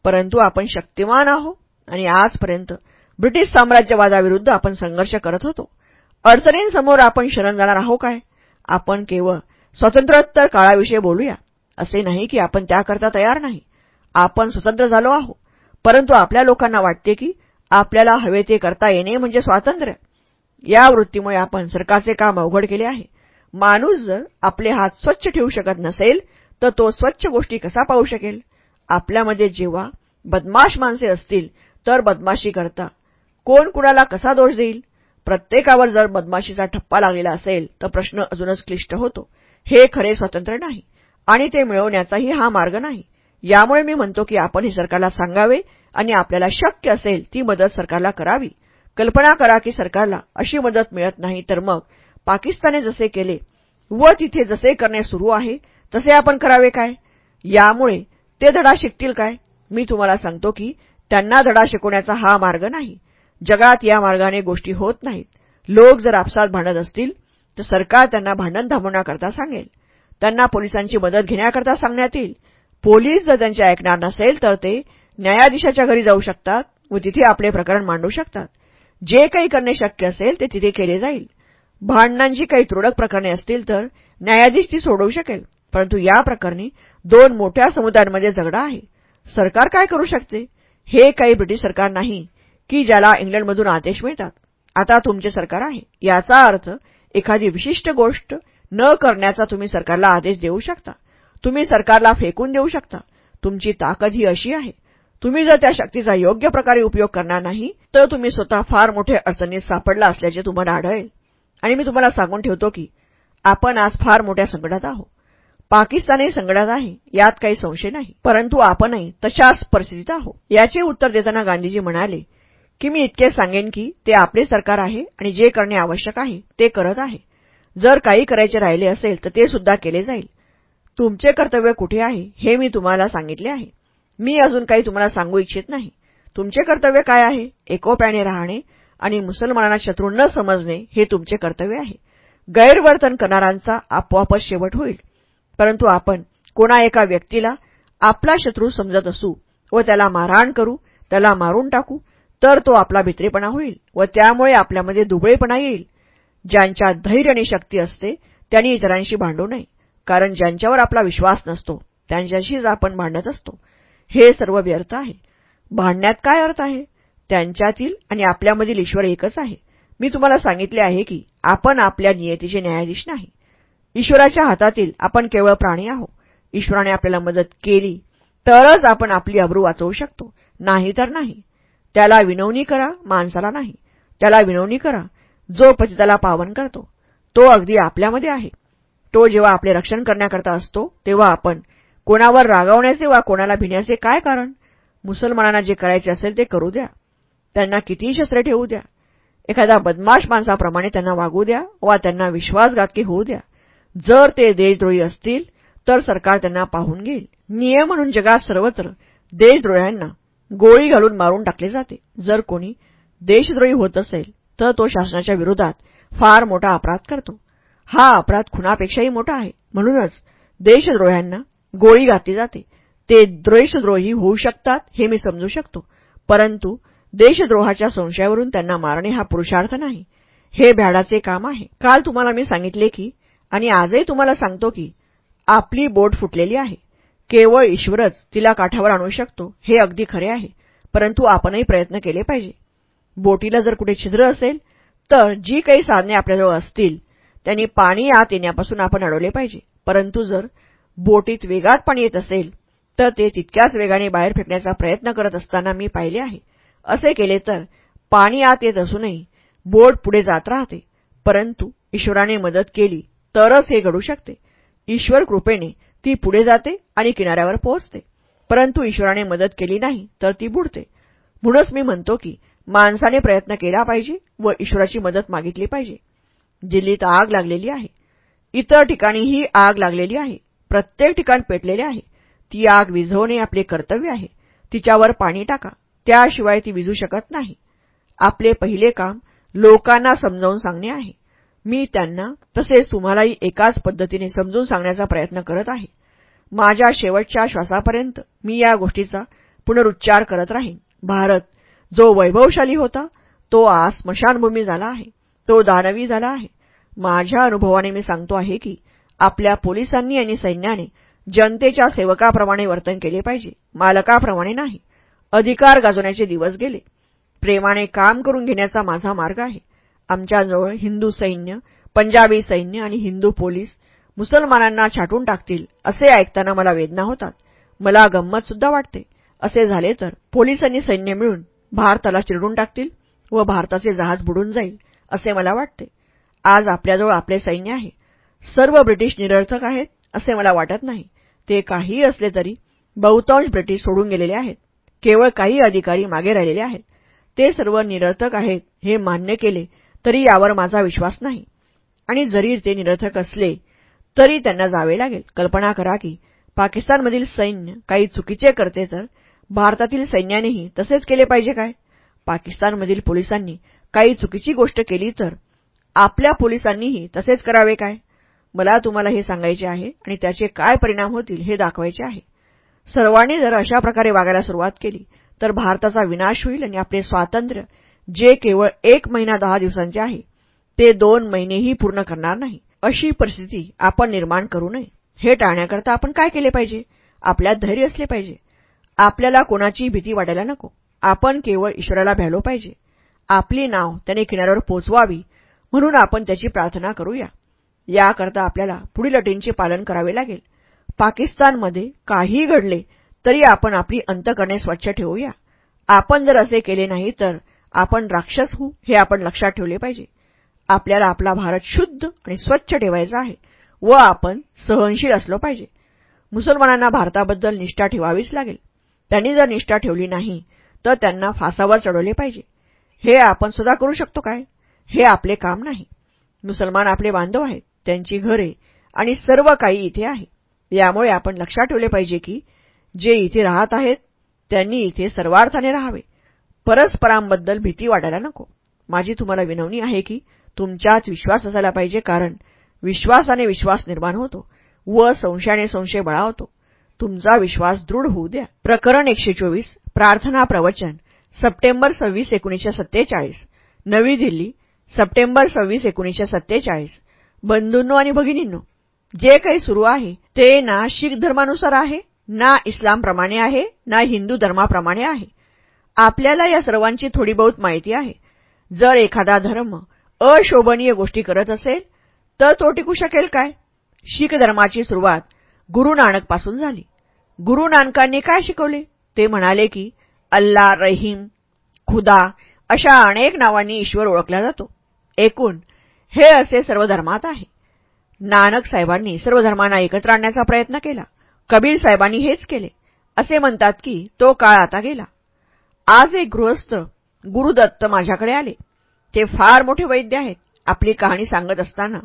परंतु आपण शक्तिमान आहोत आणि आजपर्यंत ब्रिटिश साम्राज्यवादाविरुद्ध आपण संघर्ष करत होतो. अडचणींसमोर आपण शरण जाणार आहो काय? आपण केवळ स्वातंत्र्योत्तर काळाविषयी बोलूया. असे नाही की आपण त्याकरता तयार नाही. आपण स्वतंत्र झालो आहोत. परंतु आपल्या लोकांना वाटते की आपल्याला हवे ते करता येणे म्हणजे स्वातंत्र्य. या वृत्तीमुळे आपण सरकारचे काम अवघड केले आहे. माणूस जर आपले हात स्वच्छ ठेवू शकत नसेल तर तो स्वच्छ गोष्टी कसा पाहू शकेल? आपल्यामध्ये जेव्हा बदमाश माणसे असतील तर बदमाशी करता. कोण कुणाला कसा दोष देईल? प्रत्येकावर जर बदमाशीचा ठप्पा लागलेला असेल तर प्रश्न अजूनच क्लिष्ट होतो. हे खरे स्वातंत्र्य नाही आणि ते मिळवण्याचाही हा मार्ग नाही. यामुळे मी म्हणतो की आपण हे सरकारला सांगावे आणि आपल्याला शक्य असेल ती मदत सरकारला करावी. कल्पना करा की सरकारला अशी मदत मिळत नाही तर मग पाकिस्तानने जसे केले व तिथे जसे करणे सुरू आहे तसे आपण करावे काय? यामुळे ते धडा शिकतील काय? मी तुम्हाला सांगतो की त्यांना धडा शिकवण्याचा हा मार्ग नाही. जगात या मार्गाने गोष्टी होत नाहीत. लोक जर आपसात भांडत असतील तर सरकार त्यांना भांडण थांबवण्याकरता सांगेल. त्यांना पोलिसांची मदत घेण्याकरता सांगण्यात येईल. पोलीस जर त्यांचे ऐकणार नसेल तर ते न्यायाधीशाच्या घरी जाऊ शकतात व तिथे आपले प्रकरण मांडू शकतात. जे काही करणे शक्य असेल ते तिथे केले जाईल. भांडणांची काही तुरळक प्रकरणे असतील तर न्यायाधीश ती सोडवू शकेल. परंतु या प्रकरणी दोन मोठ्या समुदायांमध्ये झगडा आहे. सरकार काय करू शकते? हे काही ब्रिटिश सरकार नाही की ज्याला इंग्लंडमधून आदेश मिळतात. आता तुमचे सरकार आहे. याचा अर्थ एखादी विशिष्ट गोष्ट न करण्याचा तुम्ही सरकारला आदेश देऊ शकता. तुम्ही सरकारला फेकून देऊ शकता. तुमची ताकद ही अशी आहे. तुम्ही जर त्या शक्तीचा योग्य प्रकारे उपयोग करणार नाही तर तुम्ही स्वतः फार मोठ्या अडचणीत सापडला असल्याचे तुम्हाला आढळेल. आणि मी तुम्हाला सांगून ठेवतो की आपण आज फार मोठ्या संकटात आहोत. पाकिस्तानही संकटात आहे यात काही संशय नाही. परंतु आपणही तशाच परिस्थितीत आहोत. याचे उत्तर देताना गांधीजी म्हणाले की मी इतके सांगेन की ते आपले सरकार आहे आणि जे करणे आवश्यक आहे ते करत आहे. जर काही करायचे राहिले असेल तर ते सुद्धा केले जाईल. तुमचे कर्तव्य कुठे आहे हे मी तुम्हाला सांगितले आहे. मी अजून काही तुम्हाला सांगू इच्छित नाही. तुमचे कर्तव्य काय आहे एकोप्याने राहणे आणि मुसलमानांना शत्रू न समजणे हे तुमचे कर्तव्य आहे. गैरवर्तन करणारांचा आपोआपच शेवट होईल. परंतु आपण कोणा एका व्यक्तीला आपला शत्रू समजत असू व त्याला मारहाण करू त्याला मारून टाकू तर तो आपला भित्रेपणा होईल व त्यामुळे आपल्यामध्ये दुबळेपणा येईल. ज्यांच्या धैर्य आणि शक्ती असते त्यांनी इतरांशी भांडू नये. कारण ज्यांच्यावर आपला विश्वास नसतो त्यांच्याशीच आपण भांडत असतो. हे सर्व व्यर्थ आहे. भांडण्यात काय अर्थ आहे? त्यांच्यातील आणि आपल्यामधील ईश्वर एकच आहे. मी तुम्हाला सांगितले आहे की आपण आपल्या नियतीचे न्यायाधीश नाही. ईश्वराच्या हातातील आपण केवळ प्राणी आहोत. ईश्वराने आपल्याला मदत केली तरच आपण आपली अब्रू वाचवू शकतो. नाही तर नाही. त्याला विनवणी करा माणसाला नाही. त्याला विनवणी करा. जो पतिताला पावन करतो तो अगदी आपल्यामध्ये आहे. तो जेव्हा आपले रक्षण करण्याकरता असतो तेव्हा आपण कोणावर रागावण्याचे वा कोणाला भिण्याचे काय कारण? मुसलमानांना जे करायचे असेल ते करू द्या. त्यांना कितीही शस्त्रे ठेवू द्या. एखाद्या बदमाश माणसाप्रमाणे त्यांना वागू द्या वा त्यांना विश्वासघातकी होऊ द्या. जर ते देशद्रोही असतील तर सरकार त्यांना पाहून घेईल. नियम म्हणून जगात सर्वत्र देशद्रोह्यांना गोळी घालून मारून टाकले जाते. जर कोणी देशद्रोही होत असेल तर तो शासनाच्या विरोधात फार मोठा अपराध करतो. हा अपराध खुनापेक्षाही मोठा आहे. म्हणूनच देशद्रोह्यांना गोळी घातली जाते. ते द्वेषद्रोही होऊ शकतात हे मी समजू शकतो. परंतु देशद्रोहाच्या संशयावरून त्यांना मारणे हा पुरुषार्थ नाही. हे भ्याडाचे काम आहे. काल तुम्हाला मी सांगितले की आणि आजही तुम्हाला सांगतो की आपली बोट फुटलेली आहे. केवळ ईश्वरच तिला काठावर आणू शकतो हे अगदी खरे आहे. परंतु आपणही प्रयत्न केले पाहिजे. बोटीला जर कुठे छिद्र असेल तर जी काही साधने आपल्याजवळ असतील त्यांनी पाणी आत येण्यापासून आपण अडवले पाहिजे. परंतु जर बोटीत वेगात पाणी येत असेल तर ते तितक्याच वेगाने बाहेर फेकण्याचा प्रयत्न करत असताना मी पाहिले आहे. असे केले तर पाणी आत येत असूनही बोट पुढे जात राहते. परंतु ईश्वराने मदत केली तरच हे घडू शकते. ईश्वर कृपेने ती पुढे जाते आणि किनाऱ्यावर पोहोचते. परंतु ईश्वराने मदत केली नाही तर ती बुडते. म्हणूनच मी म्हणतो की माणसाने प्रयत्न केला पाहिजे व ईश्वराची मदत मागितली पाहिजे. दिल्लीत आग लागलेली आहे. इतर ठिकाणीही आग लागलेली आहे. प्रत्येक ठिकाण पेटलेले आहे. ती आग विझवणे आपले कर्तव्य आहे. तिच्यावर पाणी टाका. त्याशिवाय ती विझू शकत नाही. आपले पहिले काम लोकांना समजावून सांगणे आहे. मी त्यांना तसेच तुम्हालाही एकाच पद्धतीने समजून सांगण्याचा प्रयत्न करत आहे. माझ्या शेवटच्या श्वासापर्यंत मी या गोष्टीचा पुनरुच्चार करत राहीन. भारत जो वैभवशाली होता तो आज स्मशानभूमी झाला आहे. तो दानवी झाला आहे. माझ्या अनुभवाने मी सांगतो आहे की आपल्या पोलिसांनी आणि सैन्याने जनतेच्या सेवकाप्रमाणे वर्तन केले पाहिजे मालकाप्रमाणे नाही. अधिकार गाजवण्याचे दिवस गेले. प्रेमाने काम करून घेण्याचा माझा मार्ग आहे. आमच्याजवळ हिंदू सैन्य पंजाबी सैन्य आणि हिंदू पोलीस मुसलमानांना छाटून टाकतील असे ऐकताना मला वेदना होतात. मला गंमत सुद्धा वाटते. असे झाले तर पोलीस आणि सैन्य मिळून भारताला चिरडून टाकतील व भारताचे जहाज बुडून जाईल असे मला वाटते. आज आपल्याजवळ आपले सैन्य आहे. सर्व ब्रिटिश निरर्थक आहेत असे मला वाटत नाही. ते काहीही असले तरी बहुतांश ब्रिटिश सोडून गेलेले आहेत. केवळ काही अधिकारी मागे राहिलेले आहेत. ते सर्व निरर्थक आहेत हे मान्य केले तरी यावर माझा विश्वास नाही. आणि जरी ते निरर्थक असले तरी त्यांना जावे लागेल. कल्पना करा की पाकिस्तानमधील सैन्य काही चुकीचे करते तर भारतातील सैन्यानेही तसेच केले पाहिजे काय? पाकिस्तानमधील पोलिसांनी काही चुकीची गोष्ट केली तर आपल्या पोलिसांनीही तसेच करावे काय? मला तुम्हाला हे सांगायचे आहे आणि त्याचे काय परिणाम होतील हे दाखवायचे आहे. सर्वांनी जर अशा प्रकारे वागायला सुरुवात केली तर भारताचा विनाश होईल आणि आपले स्वातंत्र्य जे केवळ एक महिना दहा दिवसांचे आहे ते दोन महिनेही पूर्ण करणार नाही. अशी परिस्थिती आपण निर्माण करू नये. हे टाळण्याकरता आपण काय केले पाहिजे? आपल्यात धैर्य असले पाहिजे. आपल्याला कोणाची भीती वाटायला नको. आपण केवळ ईश्वराला भ्यालो पाहिजे. आपली नाव त्याने किनाऱ्यावर पोचवावी म्हणून आपण त्याची प्रार्थना करूया. याकरता आपल्याला पुढील अटींचे पालन करावे लागेल. पाकिस्तानमध्ये काहीही घडले तरी आपण आपली अंतकरणे स्वच्छ ठेवूया. आपण जर असे केले नाही तर आपण राक्षस होऊ हे आपण लक्षात ठेवले पाहिजे. आपल्याला आपला भारत शुद्ध आणि स्वच्छ ठेवायचा आहे व आपण सहनशील असलो पाहिजे. मुसलमानांना भारताबद्दल निष्ठा ठेवावीच लागेल. त्यांनी जर निष्ठा ठेवली नाही तर त्यांना फासावर चढवले पाहिजे. हे आपण सुद्धा करू शकतो काय? हे आपले काम नाही. मुसलमान आपले बांधव आहेत त्यांची घरे आणि सर्व काही इथे आहे. यामुळे आपण लक्षात ठेवले पाहिजे की जे इथे राहत आहेत त्यांनी इथे सर्वार्थाने राहावे. परस्परांबद्दल भीती वाटायला नको. माझी तुम्हाला विनवणी आहे की तुमच्यात विश्वास असायला पाहिजे कारण विश्वासाने विश्वास निर्माण होतो. व संशयाने संशय बळावतो. तुमचा विश्वास दृढ होऊ द्या. प्रकरण एकशे चोवीस प्रार्थना प्रवचन सप्टेंबर सव्वीस एकोणीसशे सत्तेचाळीस. नवी दिल्ली सप्टेंबर सव्वीस एकोणीसशे सत्तेचाळीस. बंधूंनो आणि भगिनींनो जे काही सुरू आहे ते ना शीख धर्मानुसार आहे ना इस्लामप्रमाणे आहे ना हिंदू धर्माप्रमाणे आहे. आपल्याला या सर्वांची थोडी बहुत माहिती आहे. जर एखादा धर्म अशोभनीय गोष्टी करत असेल तर तो टिकू शकेल काय? शीख धर्माची सुरुवात गुरु नानकपासून झाली. गुरु नानकांनी काय शिकवले? ते म्हणाले की अल्ला रहीम खुदा अशा अनेक नावांनी ईश्वर ओळखला जातो. एकूण हे असे सर्व धर्मात आहे. नानक साहेबांनी सर्व धर्मांना एकत्र आणण्याचा प्रयत्न केला. कबीर साहेबांनी हेच केले. असे म्हणतात की तो काळ आता गेला. आज एक गृहस्थ गुरुदत्त माझ्याकडे आले. ते फार मोठे वैद्य आहेत. आपली कहाणी सांगत असताना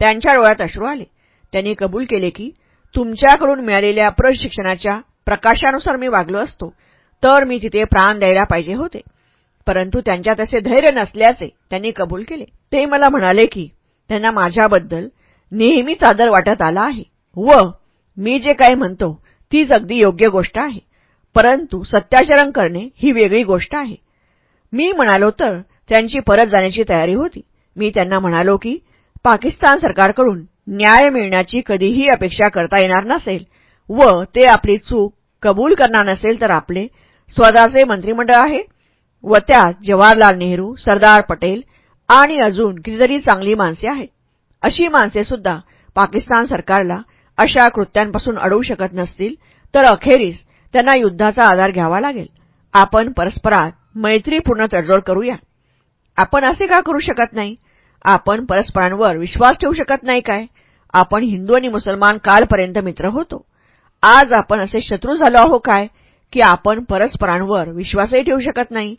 त्यांच्या डोळ्यात अश्रू आले. त्यांनी कबूल केले की तुमच्याकडून मिळालेल्या प्रशिक्षणाच्या प्रकाशानुसार मी वागलो असतो तर मी तिथे प्राण द्यायला पाहिजे होते. परंतु त्यांच्यात असे धैर्य नसल्याचे त्यांनी कबूल केले. ते मला म्हणाले की त्यांना माझ्याबद्दल नेहमीच आदर वाटत आला आहे. व मी जे काही म्हणतो तीच अगदी योग्य गोष्ट आहे. परंतु सत्याचरण करणे ही वेगळी गोष्ट आहे. मी म्हणालो तर त्यांची परत जाण्याची तयारी होती. मी त्यांना म्हणालो की पाकिस्तान सरकारकडून न्याय मिळण्याची कधीही अपेक्षा करता येणार नसेल व ते आपली चूक कबूल करणार नसेल तर आपले स्वतःचे मंत्रिमंडळ आहे व त्यात जवाहरलाल नेहरू सरदार पटेल आणि अजून कितीतरी चांगली माणसे आहेत. अशी माणसे सुद्धा पाकिस्तान सरकारला अशा कृत्यांपासून अडवू शकत नसतील तर अखेरीस त्यांना युद्धाचा आधार घ्यावा लागेल. आपण परस्परात मैत्रीपूर्ण तडजोड करूया. आपण असे का करू शकत नाही? आपण परस्परांवर विश्वास ठेवू शकत नाही काय? आपण हिंदू आणि मुसलमान कालपर्यंत मित्र होतो. आज आपण असे शत्रू झालो आहो काय? की आपण परस्परांवर विश्वासही ठेवू शकत नाही.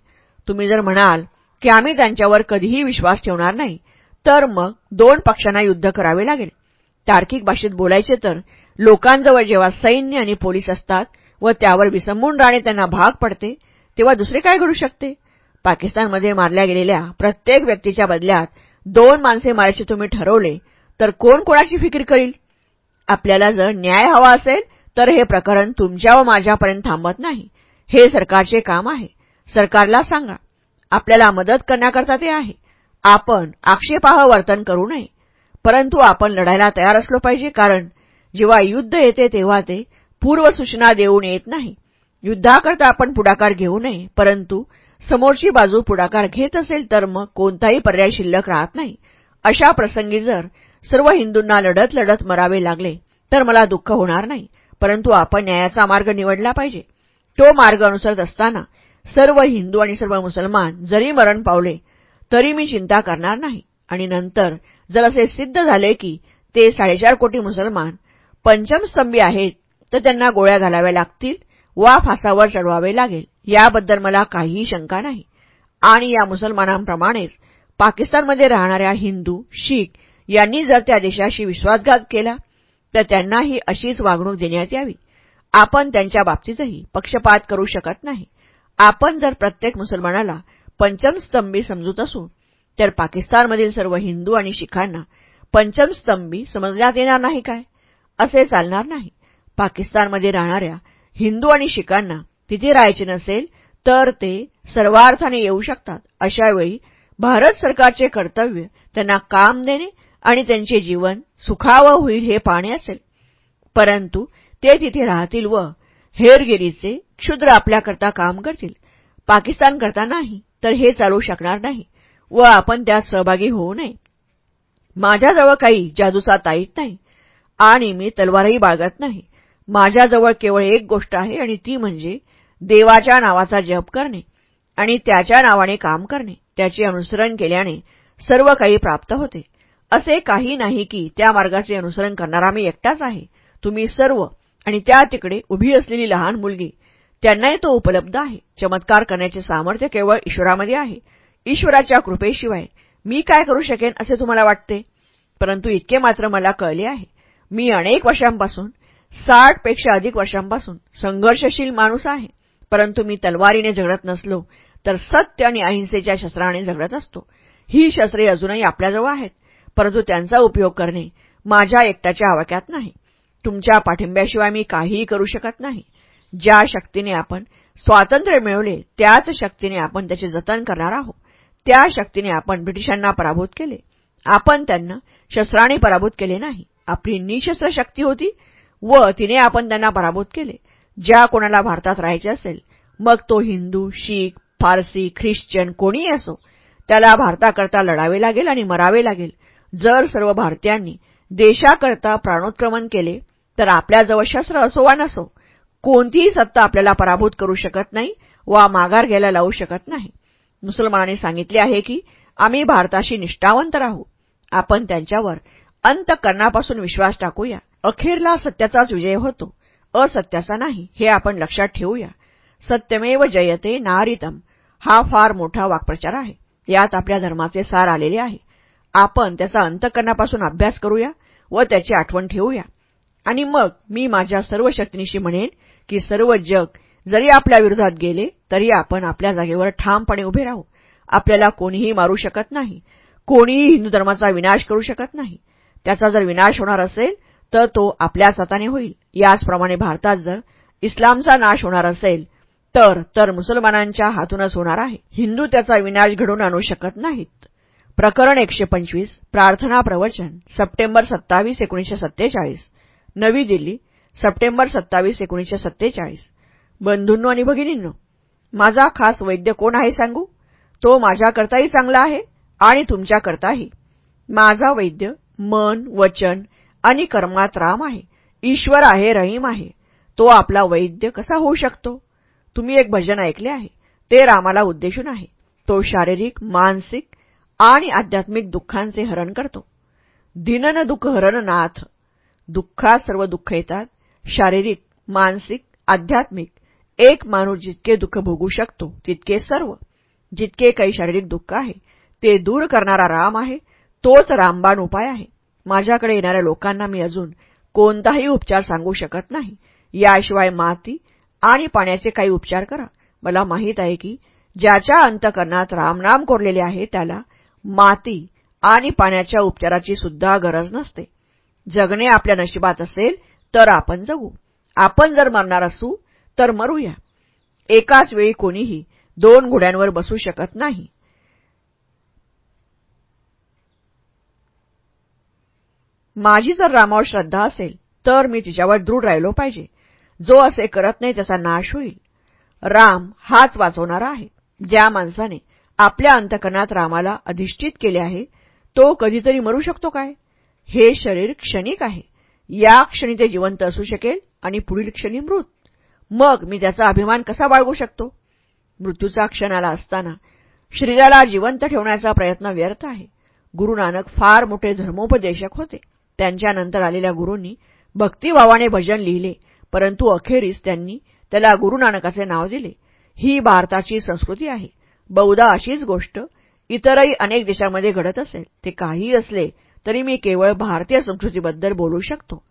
तुम्ही जर म्हणाल की आम्ही त्यांच्यावर कधीही विश्वास ठेवणार नाही तर मग दोन पक्षांना युद्ध करावे लागेल. तार्किक भाषेत बोलायचे तर लोकांजवळ जेव्हा सैन्य आणि पोलीस असतात व त्यावर विसंबून राहणे त्यांना भाग पडते तेव्हा दुसरे काय घडू शकते? पाकिस्तानमध्ये मारल्या गेलेल्या प्रत्येक व्यक्तीच्या बदल्यात दोन माणसे मारायचे तुम्ही ठरवले तर कोण कोणाची फिकीर करील? आपल्याला जर न्याय हवा असेल तर हे प्रकरण तुमच्या व माझ्यापर्यंत थांबत नाही. हे सरकारचे काम आहे. सरकारला सांगा. आपल्याला मदत करण्याकरता ते आहे. आपण आक्षेपाह वर्तन करू नये. परंतु आपण लढायला तयार असलो पाहिजे कारण जेव्हा युद्ध येते तेव्हा ते पूर्वसूचना देऊन येत नाही. युद्धाकरता आपण पुढाकार घेऊ नये परंतु समोरची बाजू पुढाकार घेत असेल तर मग कोणताही पर्याय शिल्लक राहत नाही. अशा प्रसंगी जर सर्व हिंदूंना लढत लढत मरावे लागले तर मला दुःख होणार नाही परंतु आपण न्यायाचा मार्ग निवडला पाहिजे. तो मार्ग अनुसरत असताना सर्व हिंदू आणि सर्व मुसलमान जरी मरण पावले तरी मी चिंता करणार नाही. आणि नंतर जर असे सिद्ध झाले की ते साडेचार कोटी मुसलमान पंचमस्तंभी आहेत तर त्यांना गोळ्या घालाव्या लागतील वा फासावर चढवावे लागेल. याबद्दल मला काहीही शंका नाही. आणि या मुसलमानांप्रमाणेच पाकिस्तानमध्ये राहणाऱ्या हिंदू शीख यांनी जर त्या देशाशी विश्वासघात केला तर त्यांनाही अशीच वागणूक देण्यात यावी. आपण त्यांच्या बाबतीतही पक्षपात करू शकत नाही. आपण जर प्रत्येक मुसलमानाला पंचमस्तंभी समजूत असून तर पाकिस्तानमधील सर्व हिंदू आणि शिखांना पंचमस्तंभी समजण्यात येणार नाही काय? असे चालणार नाही. पाकिस्तानमध्ये राहणाऱ्या हिंदू आणि शिखांना तिथे राहायचे नसेल तर ते सर्वार्थाने येऊ शकतात. अशावेळी भारत सरकारचे कर्तव्य त्यांना काम देणे आणि त्यांचे जीवन सुखावं होईल हे पाहणे असेल. परंतु ते तिथे राहतील व हेरगिरीचे क्षुद्र आपल्याकरता काम करतील. पाकिस्तान करता नाही. तर हे चालू शकणार नाही व आपण त्यात सहभागी होऊ नये. माझ्याजवळ काही जादूचा ताईत नाही आणि मी तलवारही बाळगत नाही. माझ्याजवळ केवळ एक गोष्ट आहे आणि ती म्हणजे देवाच्या नावाचा जप करणे आणि त्याच्या नावाने काम करणे. त्याचे अनुसरण केल्याने सर्व काही प्राप्त होते. असे काही नाही की त्या मार्गाचे अनुसरण करणारा मी एकटाच आहे. तुम्ही सर्व आणि त्या तिकडे उभी असलेली लहान मुलगी त्यांनाही तो उपलब्ध आहे. चमत्कार करण्याचे सामर्थ्य केवळ ईश्वरामध्ये आहे. ईश्वराच्या कृपेशिवाय मी काय करू शकेन असे तुम्हाला वाटते? परंतु इतके मात्र मला कळले आहे. मी अनेक वर्षांपासून साठपेक्षा अधिक वर्षांपासून संघर्षशील माणूस आहे. परंतु मी तलवारीने झगडत नसलो तर सत्य आणि अहिंसेच्या शस्त्राने झगडत असतो. ही शस्त्रे अजूनही आपल्याजवळ आहेत. परंतु त्यांचा उपयोग करणे माझ्या एकट्याच्या आवाक्यात नाही. तुमच्या पाठिंब्याशिवाय मी काहीही करू शकत नाही. ज्या शक्तीने आपण स्वातंत्र्य मिळवले त्याच शक्तीने आपण त्याचे जतन करणार आहोत. त्या शक्तीने आपण ब्रिटिशांना पराभूत केले. आपण त्यांना शस्त्राने पराभूत केले नाही. आपली निशस्त्र शक्ती होती व तिने आपण त्यांना पराभूत केले. ज्या कोणाला भारतात राहायचे असेल मग तो हिंदू शीख फारसी ख्रिश्चन कोणीही असो त्याला भारताकरता लढावे लागेल आणि मरावे लागेल. जर सर्व भारतीयांनी देशाकरता प्राणोत्क्रमण केले तर आपल्याजवळ शस्त्र असो वा नसो कोणतीही सत्ता आपल्याला पराभूत करू शकत नाही वा माघार घ्यायला लावू शकत नाही. मुसलमानांनी सांगितले आहे की आम्ही भारताशी निष्ठावंत राहू. आपण त्यांच्यावर अंतकरणापासून विश्वास टाकूया. अखेरला सत्याचाच विजय होतो. असत्याचा नाही हे आपण लक्षात ठेवूया. सत्यमेव जयते नारितम. हा फार मोठा वाक्प्रचार आहे. यात आपल्या धर्माचे सार आलेले आहे. आपण त्याचा अंतकरणापासून अभ्यास करूया व त्याची आठवण ठेवूया. आणि मग मी माझ्या सर्व शक्तीनिशी म्हणेन की सर्व जग जरी आपल्या विरोधात गेले तरी आपण आपल्या जागेवर ठामपणे उभे राहू. आपल्याला कोणीही मारू शकत नाही. कोणीही हिंदू धर्माचा विनाश करू शकत नाही. त्याचा जर विनाश होणार असेल तर तो आपल्याच हाताने होईल. याचप्रमाणे भारतात जर इस्लामचा नाश होणार असेल तर तर मुसलमानांच्या हातूनच होणार आहे. हिंदू त्याचा विनाश घडवून आणू शकत नाहीत. प्रकरण एकशे पंचवीस प्रार्थना प्रवचन सप्टेंबर सत्तावीस एकोणीसशे सत्तेचाळीस. नवी दिल्ली सप्टेंबर सत्तावीस एकोणीसशे सत्तेचाळीस. बंधूंनो आणि भगिनींनो माझा खास वैद्य कोण आहे सांगू? तो माझ्याकरताही चांगला आहे आणि तुमच्याकरताही. माझा वैद्य मन वचन आणि कर्मात राम आहे. ईश्वर आहे रहीम आहे. तो आपला वैद्य कसा होऊ शकतो? तुम्ही एक भजन ऐकले आहे. ते रामाला उद्देशून आहे. तो शारीरिक मानसिक आणि आध्यात्मिक दुःखांचे हरण करतो. दिनन दुःख हरण नाथ दुःखात सर्व दुःख येतात. शारीरिक मानसिक आध्यात्मिक एक माणूस जितके दुःख भोगू शकतो तितके सर्व. जितके काही शारीरिक दुःख आहे ते दूर करणारा राम आहे तोच रामबाण उपाय आहे. माझ्याकडे येणाऱ्या लोकांना मी अजून कोणताही उपचार सांगू शकत नाही. याशिवाय माती आणि पाण्याचे काही उपचार करा. मला माहीत आहे की ज्याच्या अंतकरणात रामनाम कोरलेले आहे त्याला माती आणि पाण्याच्या उपचाराची सुद्धा गरज नसते. जगणे आपल्या नशिबात असेल तर आपण जगू. आपण जर मरणार असू तर मरूया. एकाच वेळी कोणीही दोन घोड्यांवर बसू शकत नाही. माझी जर रामावर श्रद्धा असेल तर मी तिच्यावर दृढ राहिलो पाहिजे. जो असे करत नाही त्याचा नाश होईल. राम हाच वाचवणारा आहे. ज्या माणसाने आपल्या अंतकरणात रामाला अधिष्ठित केले आहे तो कधीतरी मरू शकतो काय? हे शरीर क्षणिक आहे. या क्षणी ते जिवंत असू शकेल आणि पुढील क्षणी मृत. मग मी त्याचा अभिमान कसा बाळगू शकतो? मृत्यूचा क्षण आला असताना शरीराला जिवंत ठेवण्याचा प्रयत्न व्यर्थ आहे. गुरु नानक फार मोठे धर्मोपदेशक होते. त्यांच्यानंतर आलेल्या गुरूंनी भक्तिभावाने भजन लिहिले परंतु अखेरीस त्यांनी त्याला गुरु नानकाचे नाव दिले. ही भारताची संस्कृती आहे. बहुधा अशीच गोष्ट इतरही अनेक देशांमध्ये घडत असेल. ते काहीही असले तरी मी केवळ भारतीय संस्कृतीबद्दल बोलू शकतो.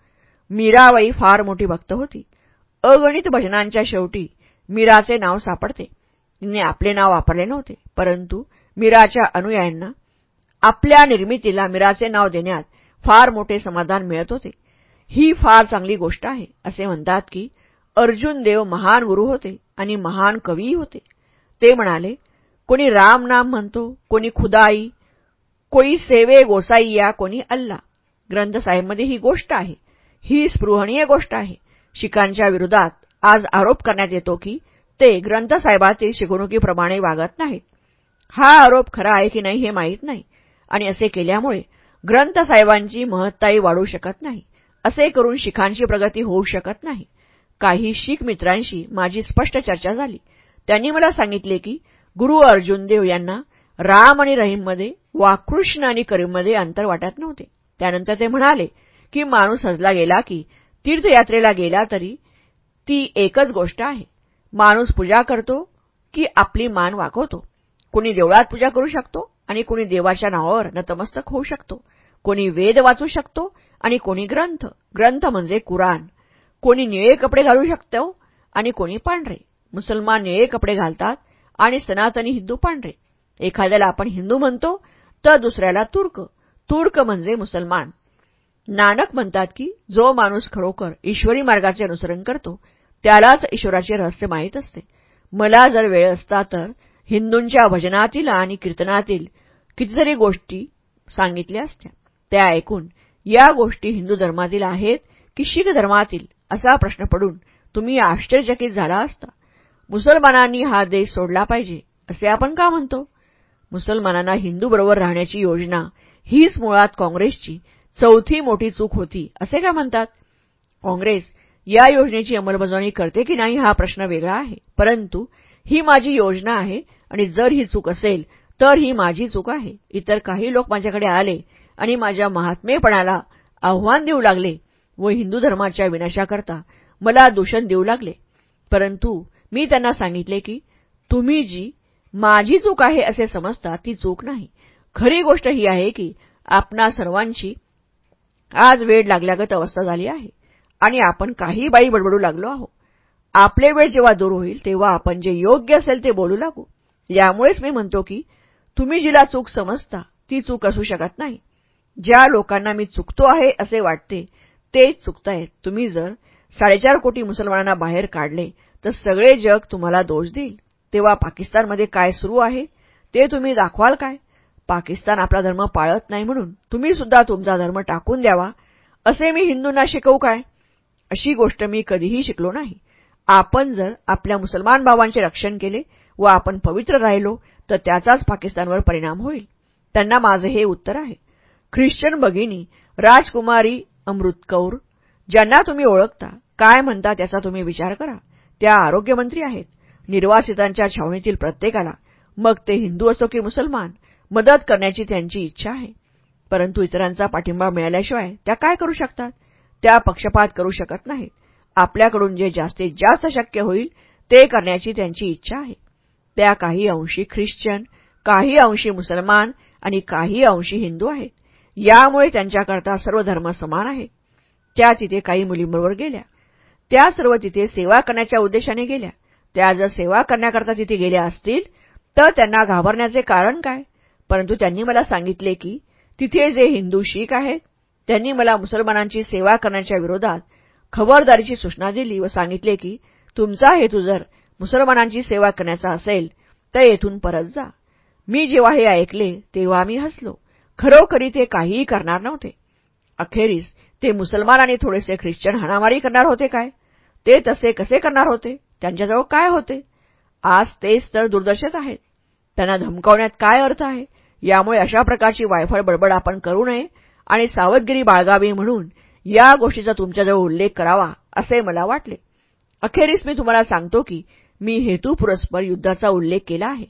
मीराबाई फार मोठी भक्त होती. अगणित भजनांच्या शेवटी मीराचे नाव सापडते. तिने आपले नाव वापरले नव्हते परंतु मीराच्या अनुयायांना आपल्या निर्मितीला मीराचे नाव देण्यात फार मोठे समाधान मिळत होते. ही फार चांगली गोष्ट आहे असे म्हणतात की अर्जुन देव महान गुरु होते आणि महान कवीही होते. ते म्हणाले कोणी राम नाम म्हणतो कोणी खुदाई कोई सेवे गोसाईया कोणी अल्ला. ग्रंथसाहेबमध्ये ही गोष्ट आहे. ही स्पृहणीय गोष्ट आहे. शिखांच्या विरोधात आज आरोप करण्यात येतो की ते ग्रंथसाहेबातील शिकवणुकीप्रमाणे वागत नाहीत. हा आरोप खरा आहे की नाही हे माहीत नाही. आणि असे केल्यामुळे ग्रंथसाहेबांची महत्ताही वाढू शकत नाही. असे करून शिखांची प्रगती होऊ शकत नाही. काही शीख मित्रांशी माझी स्पष्ट चर्चा झाली. त्यांनी मला सांगितले की गुरु अर्जुन देव यांना राम आणि रहीममध्ये वाकृष्ण आणि करीममध्ये अंतर वाटत नव्हते. त्यानंतर ते म्हणाले की माणूस हजला गेला की तीर्थयात्रेला गेला तरी ती एकच गोष्ट आहे. माणूस पूजा करतो की आपली मान वाकवतो कोणी देवळात पूजा करू शकतो आणि कोणी देवाच्या नावावर नतमस्तक होऊ शकतो. कोणी वेद वाचू शकतो आणि कोणी ग्रंथ. ग्रंथ म्हणजे कुराण. कोणी निळे कपडे घालू शकतो आणि कोणी पांढरे. मुसलमान निळे कपडे घालतात आणि सनातनी हिंदू पांढरे. एखाद्याला आपण हिंदू म्हणतो तर दुसऱ्याला तुर्क. तुर्क म्हणजे मुसलमान. नानक म्हणतात की जो माणूस खरोखर ईश्वरी मार्गाचे अनुसरण करतो त्यालाच ईश्वराचे रहस्य माहीत असते. मला जर वेळ असता तर हिंदूंच्या भजनातील आणि कीर्तनातील कितीतरी गोष्टी सांगितल्या असत्या. त्या ऐकून या गोष्टी हिंदू धर्मातील आहेत की शीख धर्मातील असा प्रश्न पडून तुम्ही आश्चर्यचकित झाला असता. मुसलमानांनी हा देश सोडला पाहिजे असे आपण का म्हणतो? मुसलमानांना हिंदूबरोबर राहण्याची योजना हीच मुळात काँग्रेसची चौथी मोठी चूक होती. असे का म्हणतात? काँग्रेस या योजनेची अंमलबजावणी करते की नाही हा प्रश्न वेगळा आहे. परंतु ही माझी योजना आहे आणि जर ही चूक असेल तर ही माझी चूक आहे. इतर काही लोक माझ्याकडे आले आणि माझ्या महात्मेपणाला आव्हान देऊ लागले व हिंदू धर्माच्या विनाशाकरता मला दूषण देऊ लागले. परंतु मी त्यांना सांगितले की तुम्ही जी माझी चूक आहे असे समजता ती चूक नाही. खरी गोष्ट ही आहे की आपणा सर्वांची आज वेळ लागल्यागत अवस्था झाली आहे आणि आपण काही बाई बडबडू लागलो आहोत. आपले वेळ जेव्हा दूर होईल तेव्हा आपण जे योग्य असेल ते बोलू लागू. यामुळेच मी म्हणतो की तुम्ही जिला चूक समजता ती चूक असू शकत नाही. ज्या लोकांना मी चुकतो आहे असे वाटते तेच चुकतायत. तुम्ही जर साडेचार कोटी मुसलमानांना बाहेर काढले तर सगळे जग तुम्हाला दोष देईल. तेव्हा पाकिस्तानमध्ये काय सुरू आहे ते तुम्ही दाखवाल काय? पाकिस्तान आपला धर्म पाळत नाही म्हणून तुम्ही सुद्धा तुमचा धर्म टाकून द्यावा असे मी हिंदूंना शिकवू काय? अशी गोष्ट मी कधीही शिकलो नाही. आपण जर आपल्या मुसलमान भावांचे रक्षण केले व आपण पवित्र राहिलो तर त्याचाच पाकिस्तानवर परिणाम होईल. त्यांना माझे हे उत्तर आहे. ख्रिश्चन भगिनी राजकुमारी अमृत कौर ज्यांना तुम्ही ओळखता काय म्हणता त्याचा तुम्ही विचार करा. त्या आरोग्यमंत्री आहेत. निर्वासितांच्या छावणीतील प्रत्येकाला मग ते हिंदू असो की मुसलमान मदत करण्याची त्यांची इच्छा आहे. परंतु इतरांचा पाठिंबा मिळाल्याशिवाय त्या काय करू शकतात? त्या पक्षपात करू शकत नाहीत. आपल्याकडून जे जास्तीत जास्त शक्य होईल ते करण्याची त्यांची इच्छा आहे. त्या काही अंशी ख्रिश्चन काही अंशी मुसलमान आणि काही अंशी हिंदू आहेत. यामुळे त्यांच्याकरता सर्व धर्म समान आहेत. त्या तिथे काही मुलींबरोबर गेल्या. त्या सर्व तिथे सेवा करण्याच्या उद्देशाने गेल्या. त्या जर सेवा करण्याकरता तिथे गेल्या असतील तर त्यांना घाबरण्याचे कारण काय? परंतु त्यांनी मला सांगितले की तिथे जे हिंदू शीख आहेत त्यांनी मला मुसलमानांची सेवा करण्याच्या विरोधात खबरदारीची सूचना दिली व सांगितले की तुमचा हेतू जर मुसलमानांची सेवा करण्याचा असेल तर येथून परत जा. मी जेव्हा हे ऐकले तेव्हा मी हसलो. खरोखरी ते काहीही करणार नव्हते. अखेरीस ते मुसलमान आणि थोडेसे ख्रिश्चन हाणामारी करणार होते काय? ते तसे कसे करणार होते? त्यांच्याजवळ काय होते? आज तेच तर दुर्दर्शक आहेत. त्यांना धमकावण्यात काय अर्थ आहे? यामुळे अशा प्रकारची वायफळ बडबड आपण करू नये आणि सावधगिरी बाळगावी म्हणून या गोष्टीचा तुमच्याजवळ उल्लेख करावा असे मला वाटले. अखेरीस मी तुम्हाला सांगतो की मी हेतुपुरस्पर युद्धाचा उल्लेख केला आहे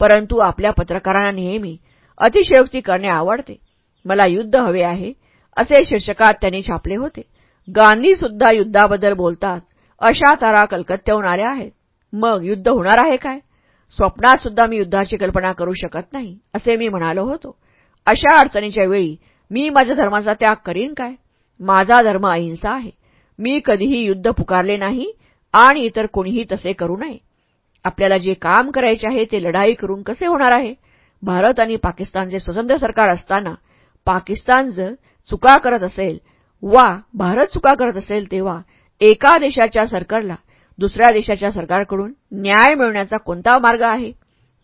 परंतु आपल्या पत्रकारांना नेहमी अतिशयोक्ती करणे आवडते. मला युद्ध हवे आहे असे शीर्षकात त्यांनी छापले होते. गांधीसुद्धा युद्धाबद्दल बोलतात अशा तारा कलकत्त्याहून आल्या आहेत. मग युद्ध होणार आहे काय? स्वप्नात सुद्धा मी युद्धाची कल्पना करू शकत नाही असे मी म्हणालो होतो. अशा अडचणीच्या वेळी मी माझ्या धर्माचा त्याग करीन काय? माझा धर्म अहिंसा आहे. मी कधीही युद्ध पुकारले नाही आणि इतर कोणीही तसे करू नये. आपल्याला जे काम करायचे आहे ते लढाई करून कसे होणार आहे? भारत आणि पाकिस्तानचे स्वतंत्र सरकार असताना पाकिस्तान जर चुका करत असेल वा भारत चुका करत असेल तेव्हा एका देशाच्या सरकारला दुसऱ्या देशाच्या सरकारकडून न्याय मिळवण्याचा कोणता मार्ग आहे?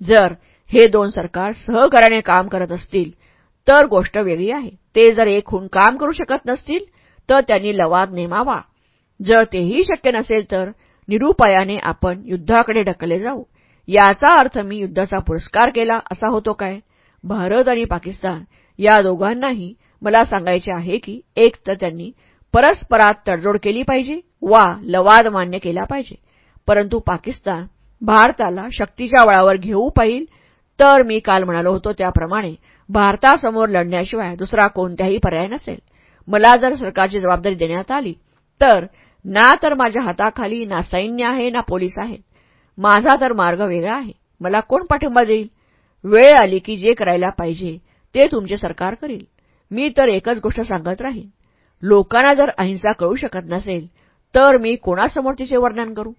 जर हे दोन सरकार सहकार्याने काम करत असतील तर गोष्ट वेगळी आहे. ते जर एक होऊन काम करू शकत नसतील तर त्यांनी लवाद नेमावा. जर तेही शक्य नसेल तर निरुपायाने आपण युद्धाकडे ढकलले जाऊ. याचा अर्थ मी युद्धाचा पुरस्कार केला असा होतो काय? भारत आणि पाकिस्तान या दोघांनाही मला सांगायचे आहे की एक तर त्यांनी परस्परात तडजोड केली पाहिजे वा लवाद मान्य केला पाहिजे. परंतु पाकिस्तान भारताला शक्तीच्या वळावर घेऊ पाहिल तर मी काल म्हणालो होतो त्याप्रमाणे भारतासमोर लढण्याशिवाय दुसरा कोणत्याही पर्याय नसेल. मला जर सरकारची जबाबदारी देण्यात आली तर ना तर माझ्या हाताखाली ना सैन्य आहे ना पोलीस आहेत. माझा तर मार्ग वेगळा आहे. मला कोण पाठिंबा देईल? वेळ आली की जे करायला पाहिजे ते तुमचे सरकार करील. मी तर एकच गोष्ट सांगत राहीन. लोकांना जर अहिंसा कळू शकत नसेल तर मी कोणासमोर तिचे वर्णन करू?